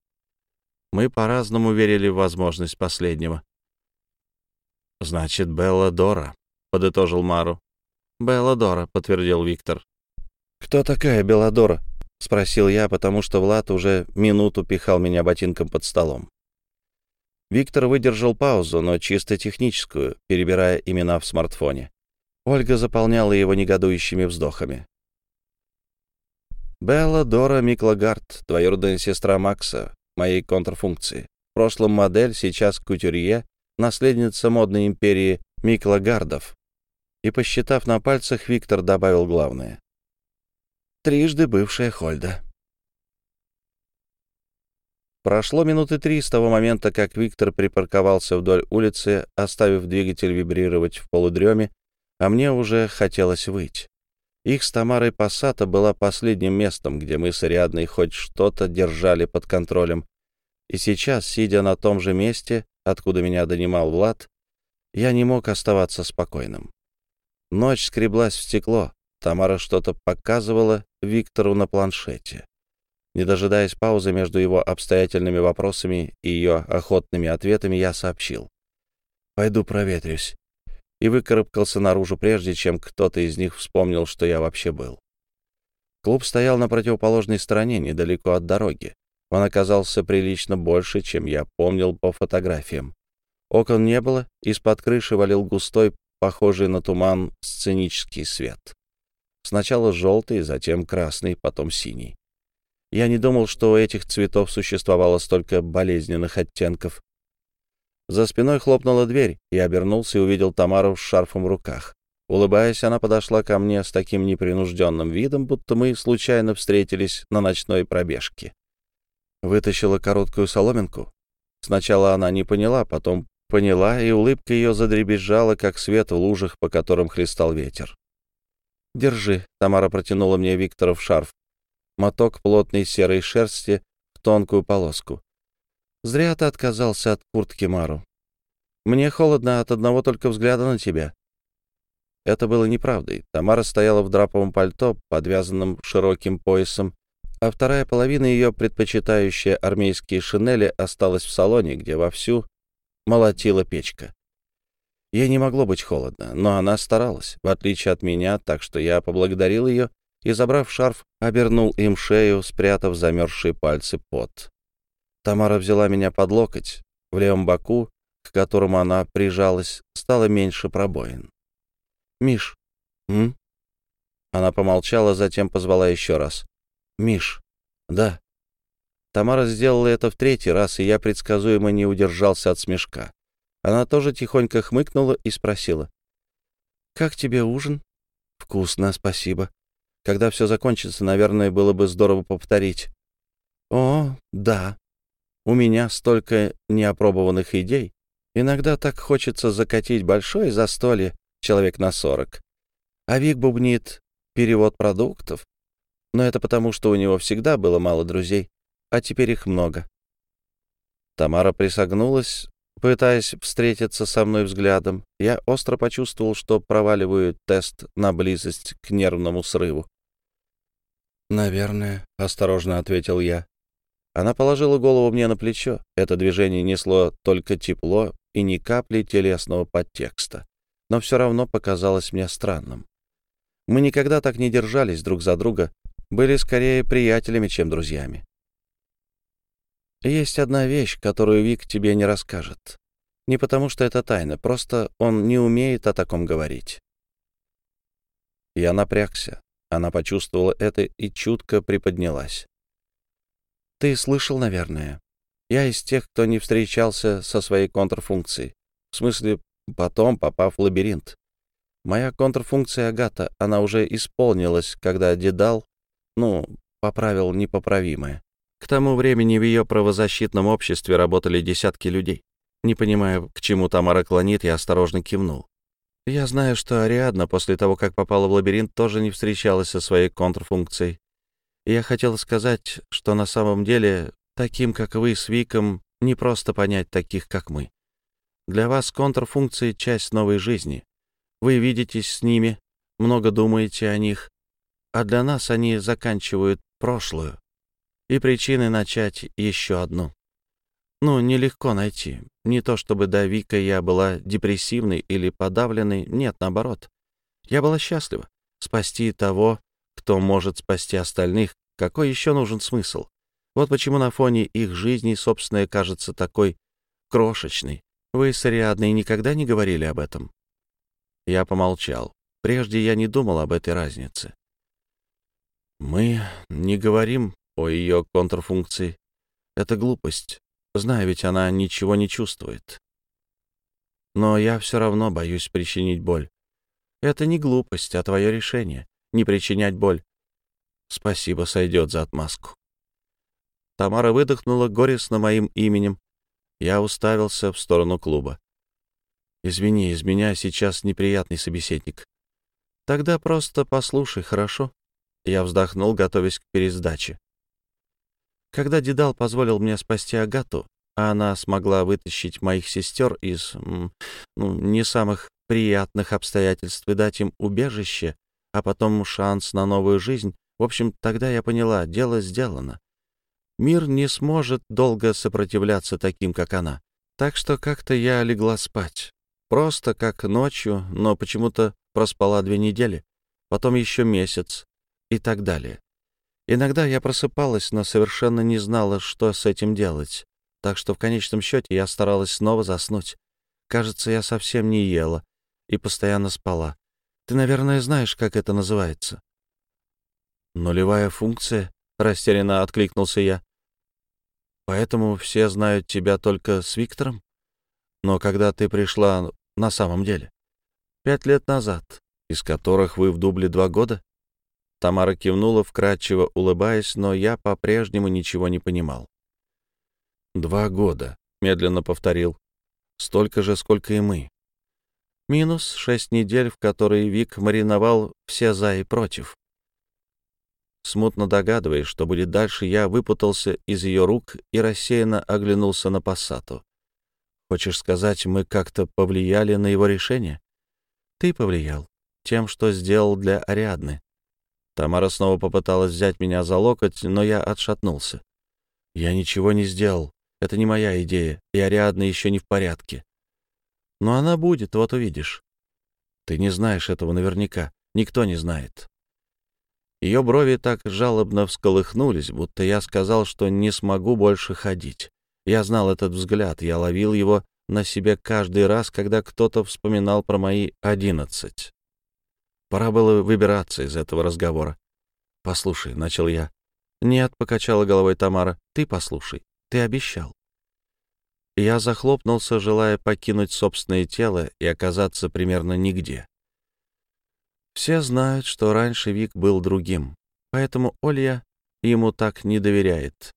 Мы по-разному верили в возможность последнего. «Значит, Белла Дора», — подытожил Мару. «Белла Дора», — подтвердил Виктор. «Кто такая Беладора?» — спросил я, потому что Влад уже минуту пихал меня ботинком под столом. Виктор выдержал паузу, но чисто техническую, перебирая имена в смартфоне. Ольга заполняла его негодующими вздохами. «Белла Дора Миклагард, двоюродная сестра Макса, моей контрфункции. В прошлом модель, сейчас кутюрье, наследница модной империи Миклагардов». И, посчитав на пальцах, Виктор добавил главное трижды бывшая Хольда. Прошло минуты три с того момента, как Виктор припарковался вдоль улицы, оставив двигатель вибрировать в полудреме, а мне уже хотелось выть. Их с Тамарой Пассата была последним местом, где мы с Ариадной хоть что-то держали под контролем. И сейчас, сидя на том же месте, откуда меня донимал Влад, я не мог оставаться спокойным. Ночь скреблась в стекло, Тамара что-то показывала Виктору на планшете. Не дожидаясь паузы между его обстоятельными вопросами и ее охотными ответами, я сообщил. «Пойду проветрюсь». И выкарабкался наружу, прежде чем кто-то из них вспомнил, что я вообще был. Клуб стоял на противоположной стороне, недалеко от дороги. Он оказался прилично больше, чем я помнил по фотографиям. Окон не было, из-под крыши валил густой, похожий на туман, сценический свет. Сначала желтый, затем красный, потом синий. Я не думал, что у этих цветов существовало столько болезненных оттенков. За спиной хлопнула дверь, я обернулся и увидел Тамару с шарфом в руках. Улыбаясь, она подошла ко мне с таким непринужденным видом, будто мы случайно встретились на ночной пробежке. Вытащила короткую соломинку. Сначала она не поняла, потом поняла, и улыбка ее задребезжала, как свет в лужах, по которым хлестал ветер. «Держи», — Тамара протянула мне Викторов шарф. моток плотной серой шерсти в тонкую полоску. «Зря ты отказался от куртки Мару. Мне холодно от одного только взгляда на тебя». Это было неправдой. Тамара стояла в драповом пальто, подвязанном широким поясом, а вторая половина ее, предпочитающая армейские шинели, осталась в салоне, где вовсю молотила печка. Ей не могло быть холодно, но она старалась, в отличие от меня, так что я поблагодарил ее и, забрав шарф, обернул им шею, спрятав замерзшие пальцы под. Тамара взяла меня под локоть. В левом боку, к которому она прижалась, стало меньше пробоин. «Миш, м?» Она помолчала, затем позвала еще раз. «Миш, да». Тамара сделала это в третий раз, и я предсказуемо не удержался от смешка. Она тоже тихонько хмыкнула и спросила. «Как тебе ужин?» «Вкусно, спасибо. Когда все закончится, наверное, было бы здорово повторить». «О, да. У меня столько неопробованных идей. Иногда так хочется закатить большое застолье, человек на сорок. А Вик бубнит перевод продуктов. Но это потому, что у него всегда было мало друзей, а теперь их много». Тамара присогнулась, Пытаясь встретиться со мной взглядом, я остро почувствовал, что проваливаю тест на близость к нервному срыву. «Наверное», — осторожно ответил я. Она положила голову мне на плечо. Это движение несло только тепло и ни капли телесного подтекста, но все равно показалось мне странным. Мы никогда так не держались друг за друга, были скорее приятелями, чем друзьями. Есть одна вещь, которую Вик тебе не расскажет. Не потому, что это тайна, просто он не умеет о таком говорить. Я напрягся. Она почувствовала это и чутко приподнялась. Ты слышал, наверное. Я из тех, кто не встречался со своей контрфункцией. В смысле, потом попав в лабиринт. Моя контрфункция Агата, она уже исполнилась, когда Дедал, ну, поправил непоправимое. К тому времени в ее правозащитном обществе работали десятки людей. Не понимая, к чему Тамара клонит, я осторожно кивнул. Я знаю, что Ариадна после того, как попала в лабиринт, тоже не встречалась со своей контрфункцией. Я хотел сказать, что на самом деле таким, как вы с Виком, не просто понять таких, как мы. Для вас контрфункции — часть новой жизни. Вы видитесь с ними, много думаете о них, а для нас они заканчивают прошлую и причины начать еще одну. Ну, нелегко найти. Не то чтобы до Вика я была депрессивной или подавленной, нет, наоборот. Я была счастлива. Спасти того, кто может спасти остальных, какой еще нужен смысл? Вот почему на фоне их жизни собственная кажется такой крошечной. Вы с Ариадной никогда не говорили об этом? Я помолчал. Прежде я не думал об этой разнице. Мы не говорим о ее контрфункции. Это глупость. Знаю, ведь она ничего не чувствует. Но я все равно боюсь причинить боль. Это не глупость, а твое решение — не причинять боль. Спасибо, сойдет за отмазку. Тамара выдохнула горестно моим именем. Я уставился в сторону клуба. «Извини, из меня сейчас неприятный собеседник. Тогда просто послушай, хорошо?» Я вздохнул, готовясь к пересдаче. Когда Дедал позволил мне спасти Агату, а она смогла вытащить моих сестер из ну, не самых приятных обстоятельств и дать им убежище, а потом шанс на новую жизнь, в общем, тогда я поняла, дело сделано. Мир не сможет долго сопротивляться таким, как она. Так что как-то я легла спать. Просто как ночью, но почему-то проспала две недели, потом еще месяц и так далее. Иногда я просыпалась, но совершенно не знала, что с этим делать. Так что в конечном счете я старалась снова заснуть. Кажется, я совсем не ела и постоянно спала. Ты, наверное, знаешь, как это называется. «Нулевая функция?» — растерянно откликнулся я. «Поэтому все знают тебя только с Виктором? Но когда ты пришла на самом деле? Пять лет назад, из которых вы в дубле два года?» Тамара кивнула, вкрадчиво улыбаясь, но я по-прежнему ничего не понимал. «Два года», — медленно повторил. «Столько же, сколько и мы. Минус шесть недель, в которые Вик мариновал все за и против. Смутно догадываясь, что будет дальше, я выпутался из ее рук и рассеянно оглянулся на пассату. «Хочешь сказать, мы как-то повлияли на его решение?» «Ты повлиял. Тем, что сделал для Ариадны». Тамара снова попыталась взять меня за локоть, но я отшатнулся. «Я ничего не сделал. Это не моя идея, и Ариадна еще не в порядке. Но она будет, вот увидишь. Ты не знаешь этого наверняка. Никто не знает. Ее брови так жалобно всколыхнулись, будто я сказал, что не смогу больше ходить. Я знал этот взгляд, я ловил его на себе каждый раз, когда кто-то вспоминал про мои одиннадцать. Пора было выбираться из этого разговора. «Послушай», — начал я. «Нет», — покачала головой Тамара, — «ты послушай. Ты обещал». Я захлопнулся, желая покинуть собственное тело и оказаться примерно нигде. Все знают, что раньше Вик был другим, поэтому Олья ему так не доверяет.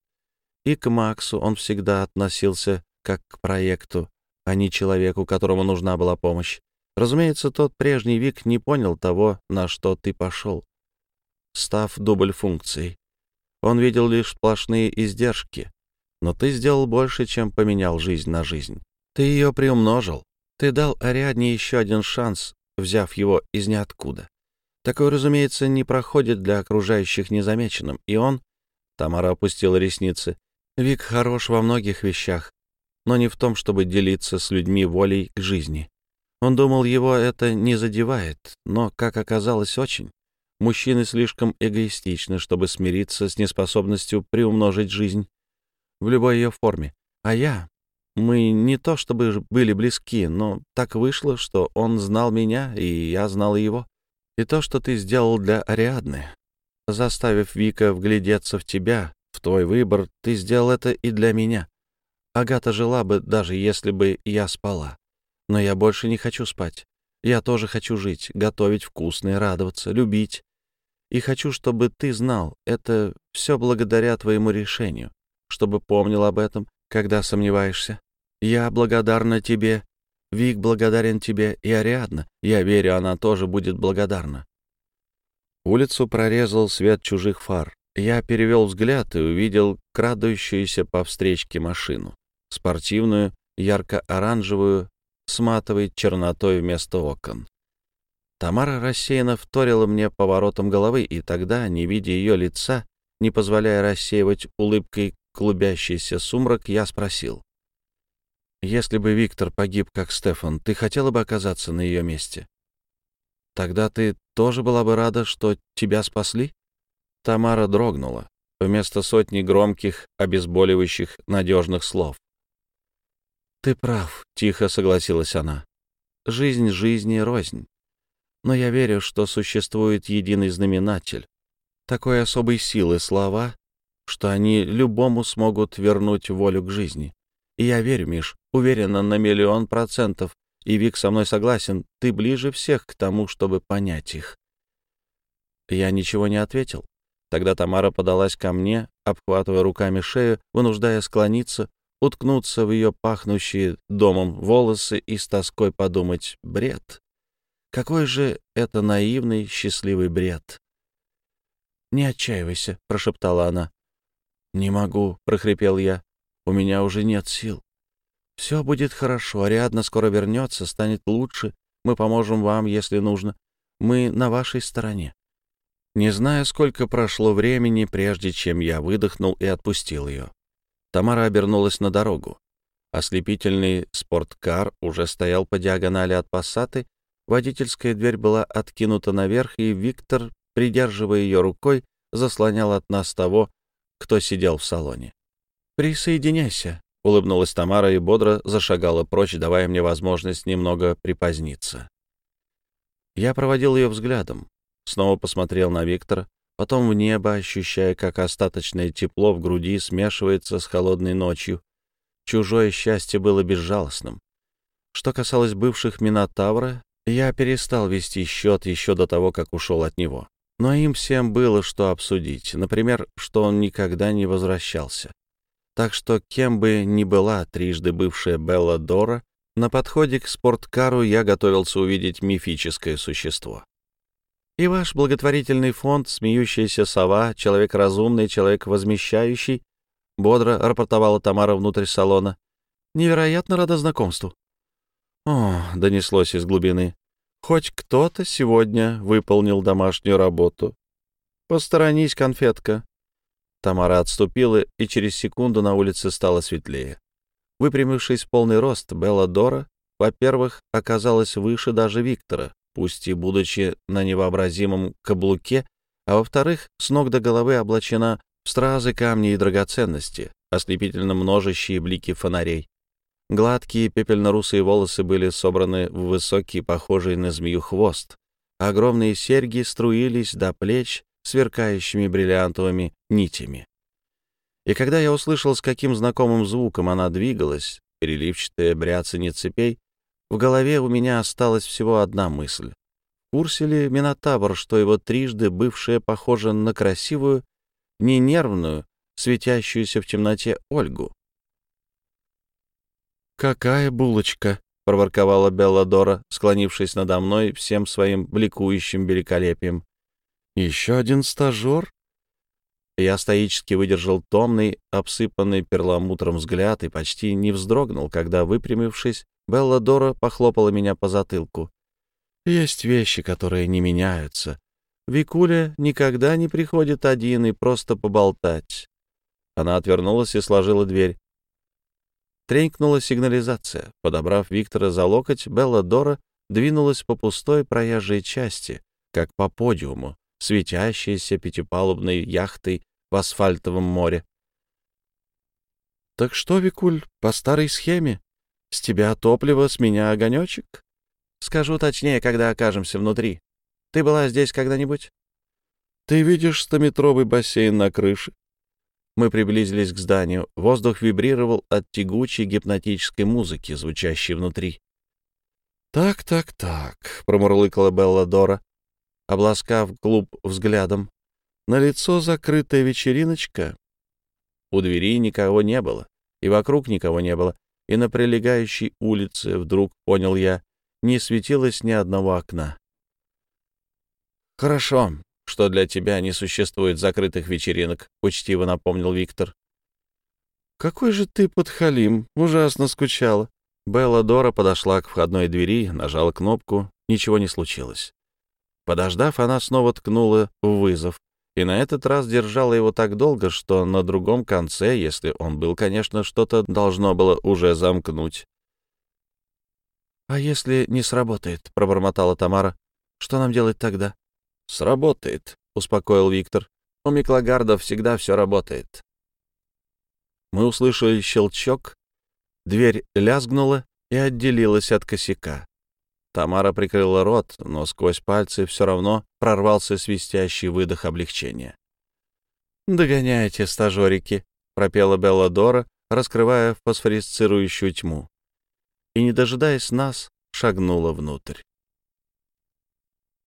И к Максу он всегда относился как к проекту, а не человеку, которому нужна была помощь. Разумеется, тот прежний Вик не понял того, на что ты пошел, став дубль функцией. Он видел лишь сплошные издержки, но ты сделал больше, чем поменял жизнь на жизнь. Ты ее приумножил. Ты дал Ариадне еще один шанс, взяв его из ниоткуда. Такое, разумеется, не проходит для окружающих незамеченным, и он... Тамара опустила ресницы. Вик хорош во многих вещах, но не в том, чтобы делиться с людьми волей к жизни. Он думал, его это не задевает, но, как оказалось, очень. Мужчины слишком эгоистичны, чтобы смириться с неспособностью приумножить жизнь в любой ее форме. А я... Мы не то чтобы были близки, но так вышло, что он знал меня, и я знал его. И то, что ты сделал для Ариадны, заставив Вика вглядеться в тебя, в твой выбор, ты сделал это и для меня. Агата жила бы, даже если бы я спала. Но я больше не хочу спать. Я тоже хочу жить, готовить вкусное, радоваться, любить. И хочу, чтобы ты знал, это все благодаря твоему решению чтобы помнил об этом, когда сомневаешься. Я благодарна тебе, Вик благодарен тебе и Ариадна. Я верю, она тоже будет благодарна. Улицу прорезал свет чужих фар. Я перевел взгляд и увидел крадущуюся по встречке машину. Спортивную, ярко-оранжевую, с матовой чернотой вместо окон. Тамара рассеянно вторила мне поворотом головы, и тогда, не видя ее лица, не позволяя рассеивать улыбкой клубящийся сумрак, я спросил. «Если бы Виктор погиб, как Стефан, ты хотела бы оказаться на ее месте? Тогда ты тоже была бы рада, что тебя спасли?» Тамара дрогнула, вместо сотни громких, обезболивающих, надежных слов. «Ты прав», — тихо согласилась она. «Жизнь жизни рознь. Но я верю, что существует единый знаменатель. Такой особой силы слова, что они любому смогут вернуть волю к жизни. И я верю, Миш, уверена на миллион процентов, и Вик со мной согласен, ты ближе всех к тому, чтобы понять их. Я ничего не ответил. Тогда Тамара подалась ко мне, обхватывая руками шею, вынуждая склониться, уткнуться в ее пахнущие домом волосы и с тоской подумать «бред». Какой же это наивный, счастливый бред! «Не отчаивайся», — прошептала она. «Не могу», — прохрипел я. «У меня уже нет сил». «Все будет хорошо. Ариадна скоро вернется, станет лучше. Мы поможем вам, если нужно. Мы на вашей стороне». Не знаю, сколько прошло времени, прежде чем я выдохнул и отпустил ее. Тамара обернулась на дорогу. Ослепительный спорткар уже стоял по диагонали от пассаты, водительская дверь была откинута наверх, и Виктор, придерживая ее рукой, заслонял от нас того, кто сидел в салоне. «Присоединяйся», — улыбнулась Тамара и бодро зашагала прочь, давая мне возможность немного припоздниться. Я проводил ее взглядом, снова посмотрел на Виктора, потом в небо, ощущая, как остаточное тепло в груди смешивается с холодной ночью. Чужое счастье было безжалостным. Что касалось бывших Минотавра, я перестал вести счет еще до того, как ушел от него. Но им всем было что обсудить. Например, что он никогда не возвращался. Так что, кем бы ни была трижды бывшая Белла Дора, на подходе к спорткару я готовился увидеть мифическое существо. И ваш благотворительный фонд, смеющаяся сова, человек разумный, человек возмещающий, бодро рапортовала Тамара внутрь салона. Невероятно рада знакомству. О, донеслось из глубины. Хоть кто-то сегодня выполнил домашнюю работу. Посторонись, конфетка. Тамара отступила, и через секунду на улице стало светлее. Выпрямившись в полный рост, Белла Дора, во-первых, оказалась выше даже Виктора, пусть и будучи на невообразимом каблуке, а во-вторых, с ног до головы облачена в стразы, камни и драгоценности, ослепительно множащие блики фонарей. Гладкие пепельно-русые волосы были собраны в высокий, похожий на змею хвост. Огромные серьги струились до плеч сверкающими бриллиантовыми нитями. И когда я услышал, с каким знакомым звуком она двигалась, переливчатое бряцание цепей, в голове у меня осталась всего одна мысль. В курсе ли Минотавр, что его трижды бывшая похожа на красивую, не нервную, светящуюся в темноте Ольгу? «Какая булочка!» — проворковала Белладора, склонившись надо мной всем своим бликующим великолепием. «Еще один стажер?» Я стоически выдержал томный, обсыпанный перламутром взгляд и почти не вздрогнул, когда, выпрямившись, Белладора похлопала меня по затылку. «Есть вещи, которые не меняются. Викуля никогда не приходит один и просто поболтать». Она отвернулась и сложила дверь. Тренькнула сигнализация. Подобрав Виктора за локоть, Белла Дора двинулась по пустой проезжей части, как по подиуму, светящейся пятипалубной яхтой в асфальтовом море. «Так что, Викуль, по старой схеме? С тебя топливо, с меня огонечек?» «Скажу точнее, когда окажемся внутри. Ты была здесь когда-нибудь?» «Ты видишь стометровый бассейн на крыше? Мы приблизились к зданию. Воздух вибрировал от тягучей гипнотической музыки, звучащей внутри. «Так, так, так», — промурлыкала Белла Дора, обласкав клуб взглядом. «На лицо закрытая вечериночка». У двери никого не было, и вокруг никого не было, и на прилегающей улице, вдруг понял я, не светилось ни одного окна. «Хорошо, что для тебя не существует закрытых вечеринок», — учтиво напомнил Виктор. «Какой же ты подхалим! Ужасно скучала!» Белла Дора подошла к входной двери, нажала кнопку, ничего не случилось. Подождав, она снова ткнула в вызов, и на этот раз держала его так долго, что на другом конце, если он был, конечно, что-то должно было уже замкнуть. «А если не сработает?» — пробормотала Тамара. «Что нам делать тогда?» «Сработает», — успокоил Виктор. «У Миклагардов всегда все работает». Мы услышали щелчок, дверь лязгнула и отделилась от косяка. Тамара прикрыла рот, но сквозь пальцы все равно прорвался свистящий выдох облегчения. «Догоняйте, стажерики», — пропела Белла Дора, раскрывая фосфорисцирующую тьму. И, не дожидаясь нас, шагнула внутрь.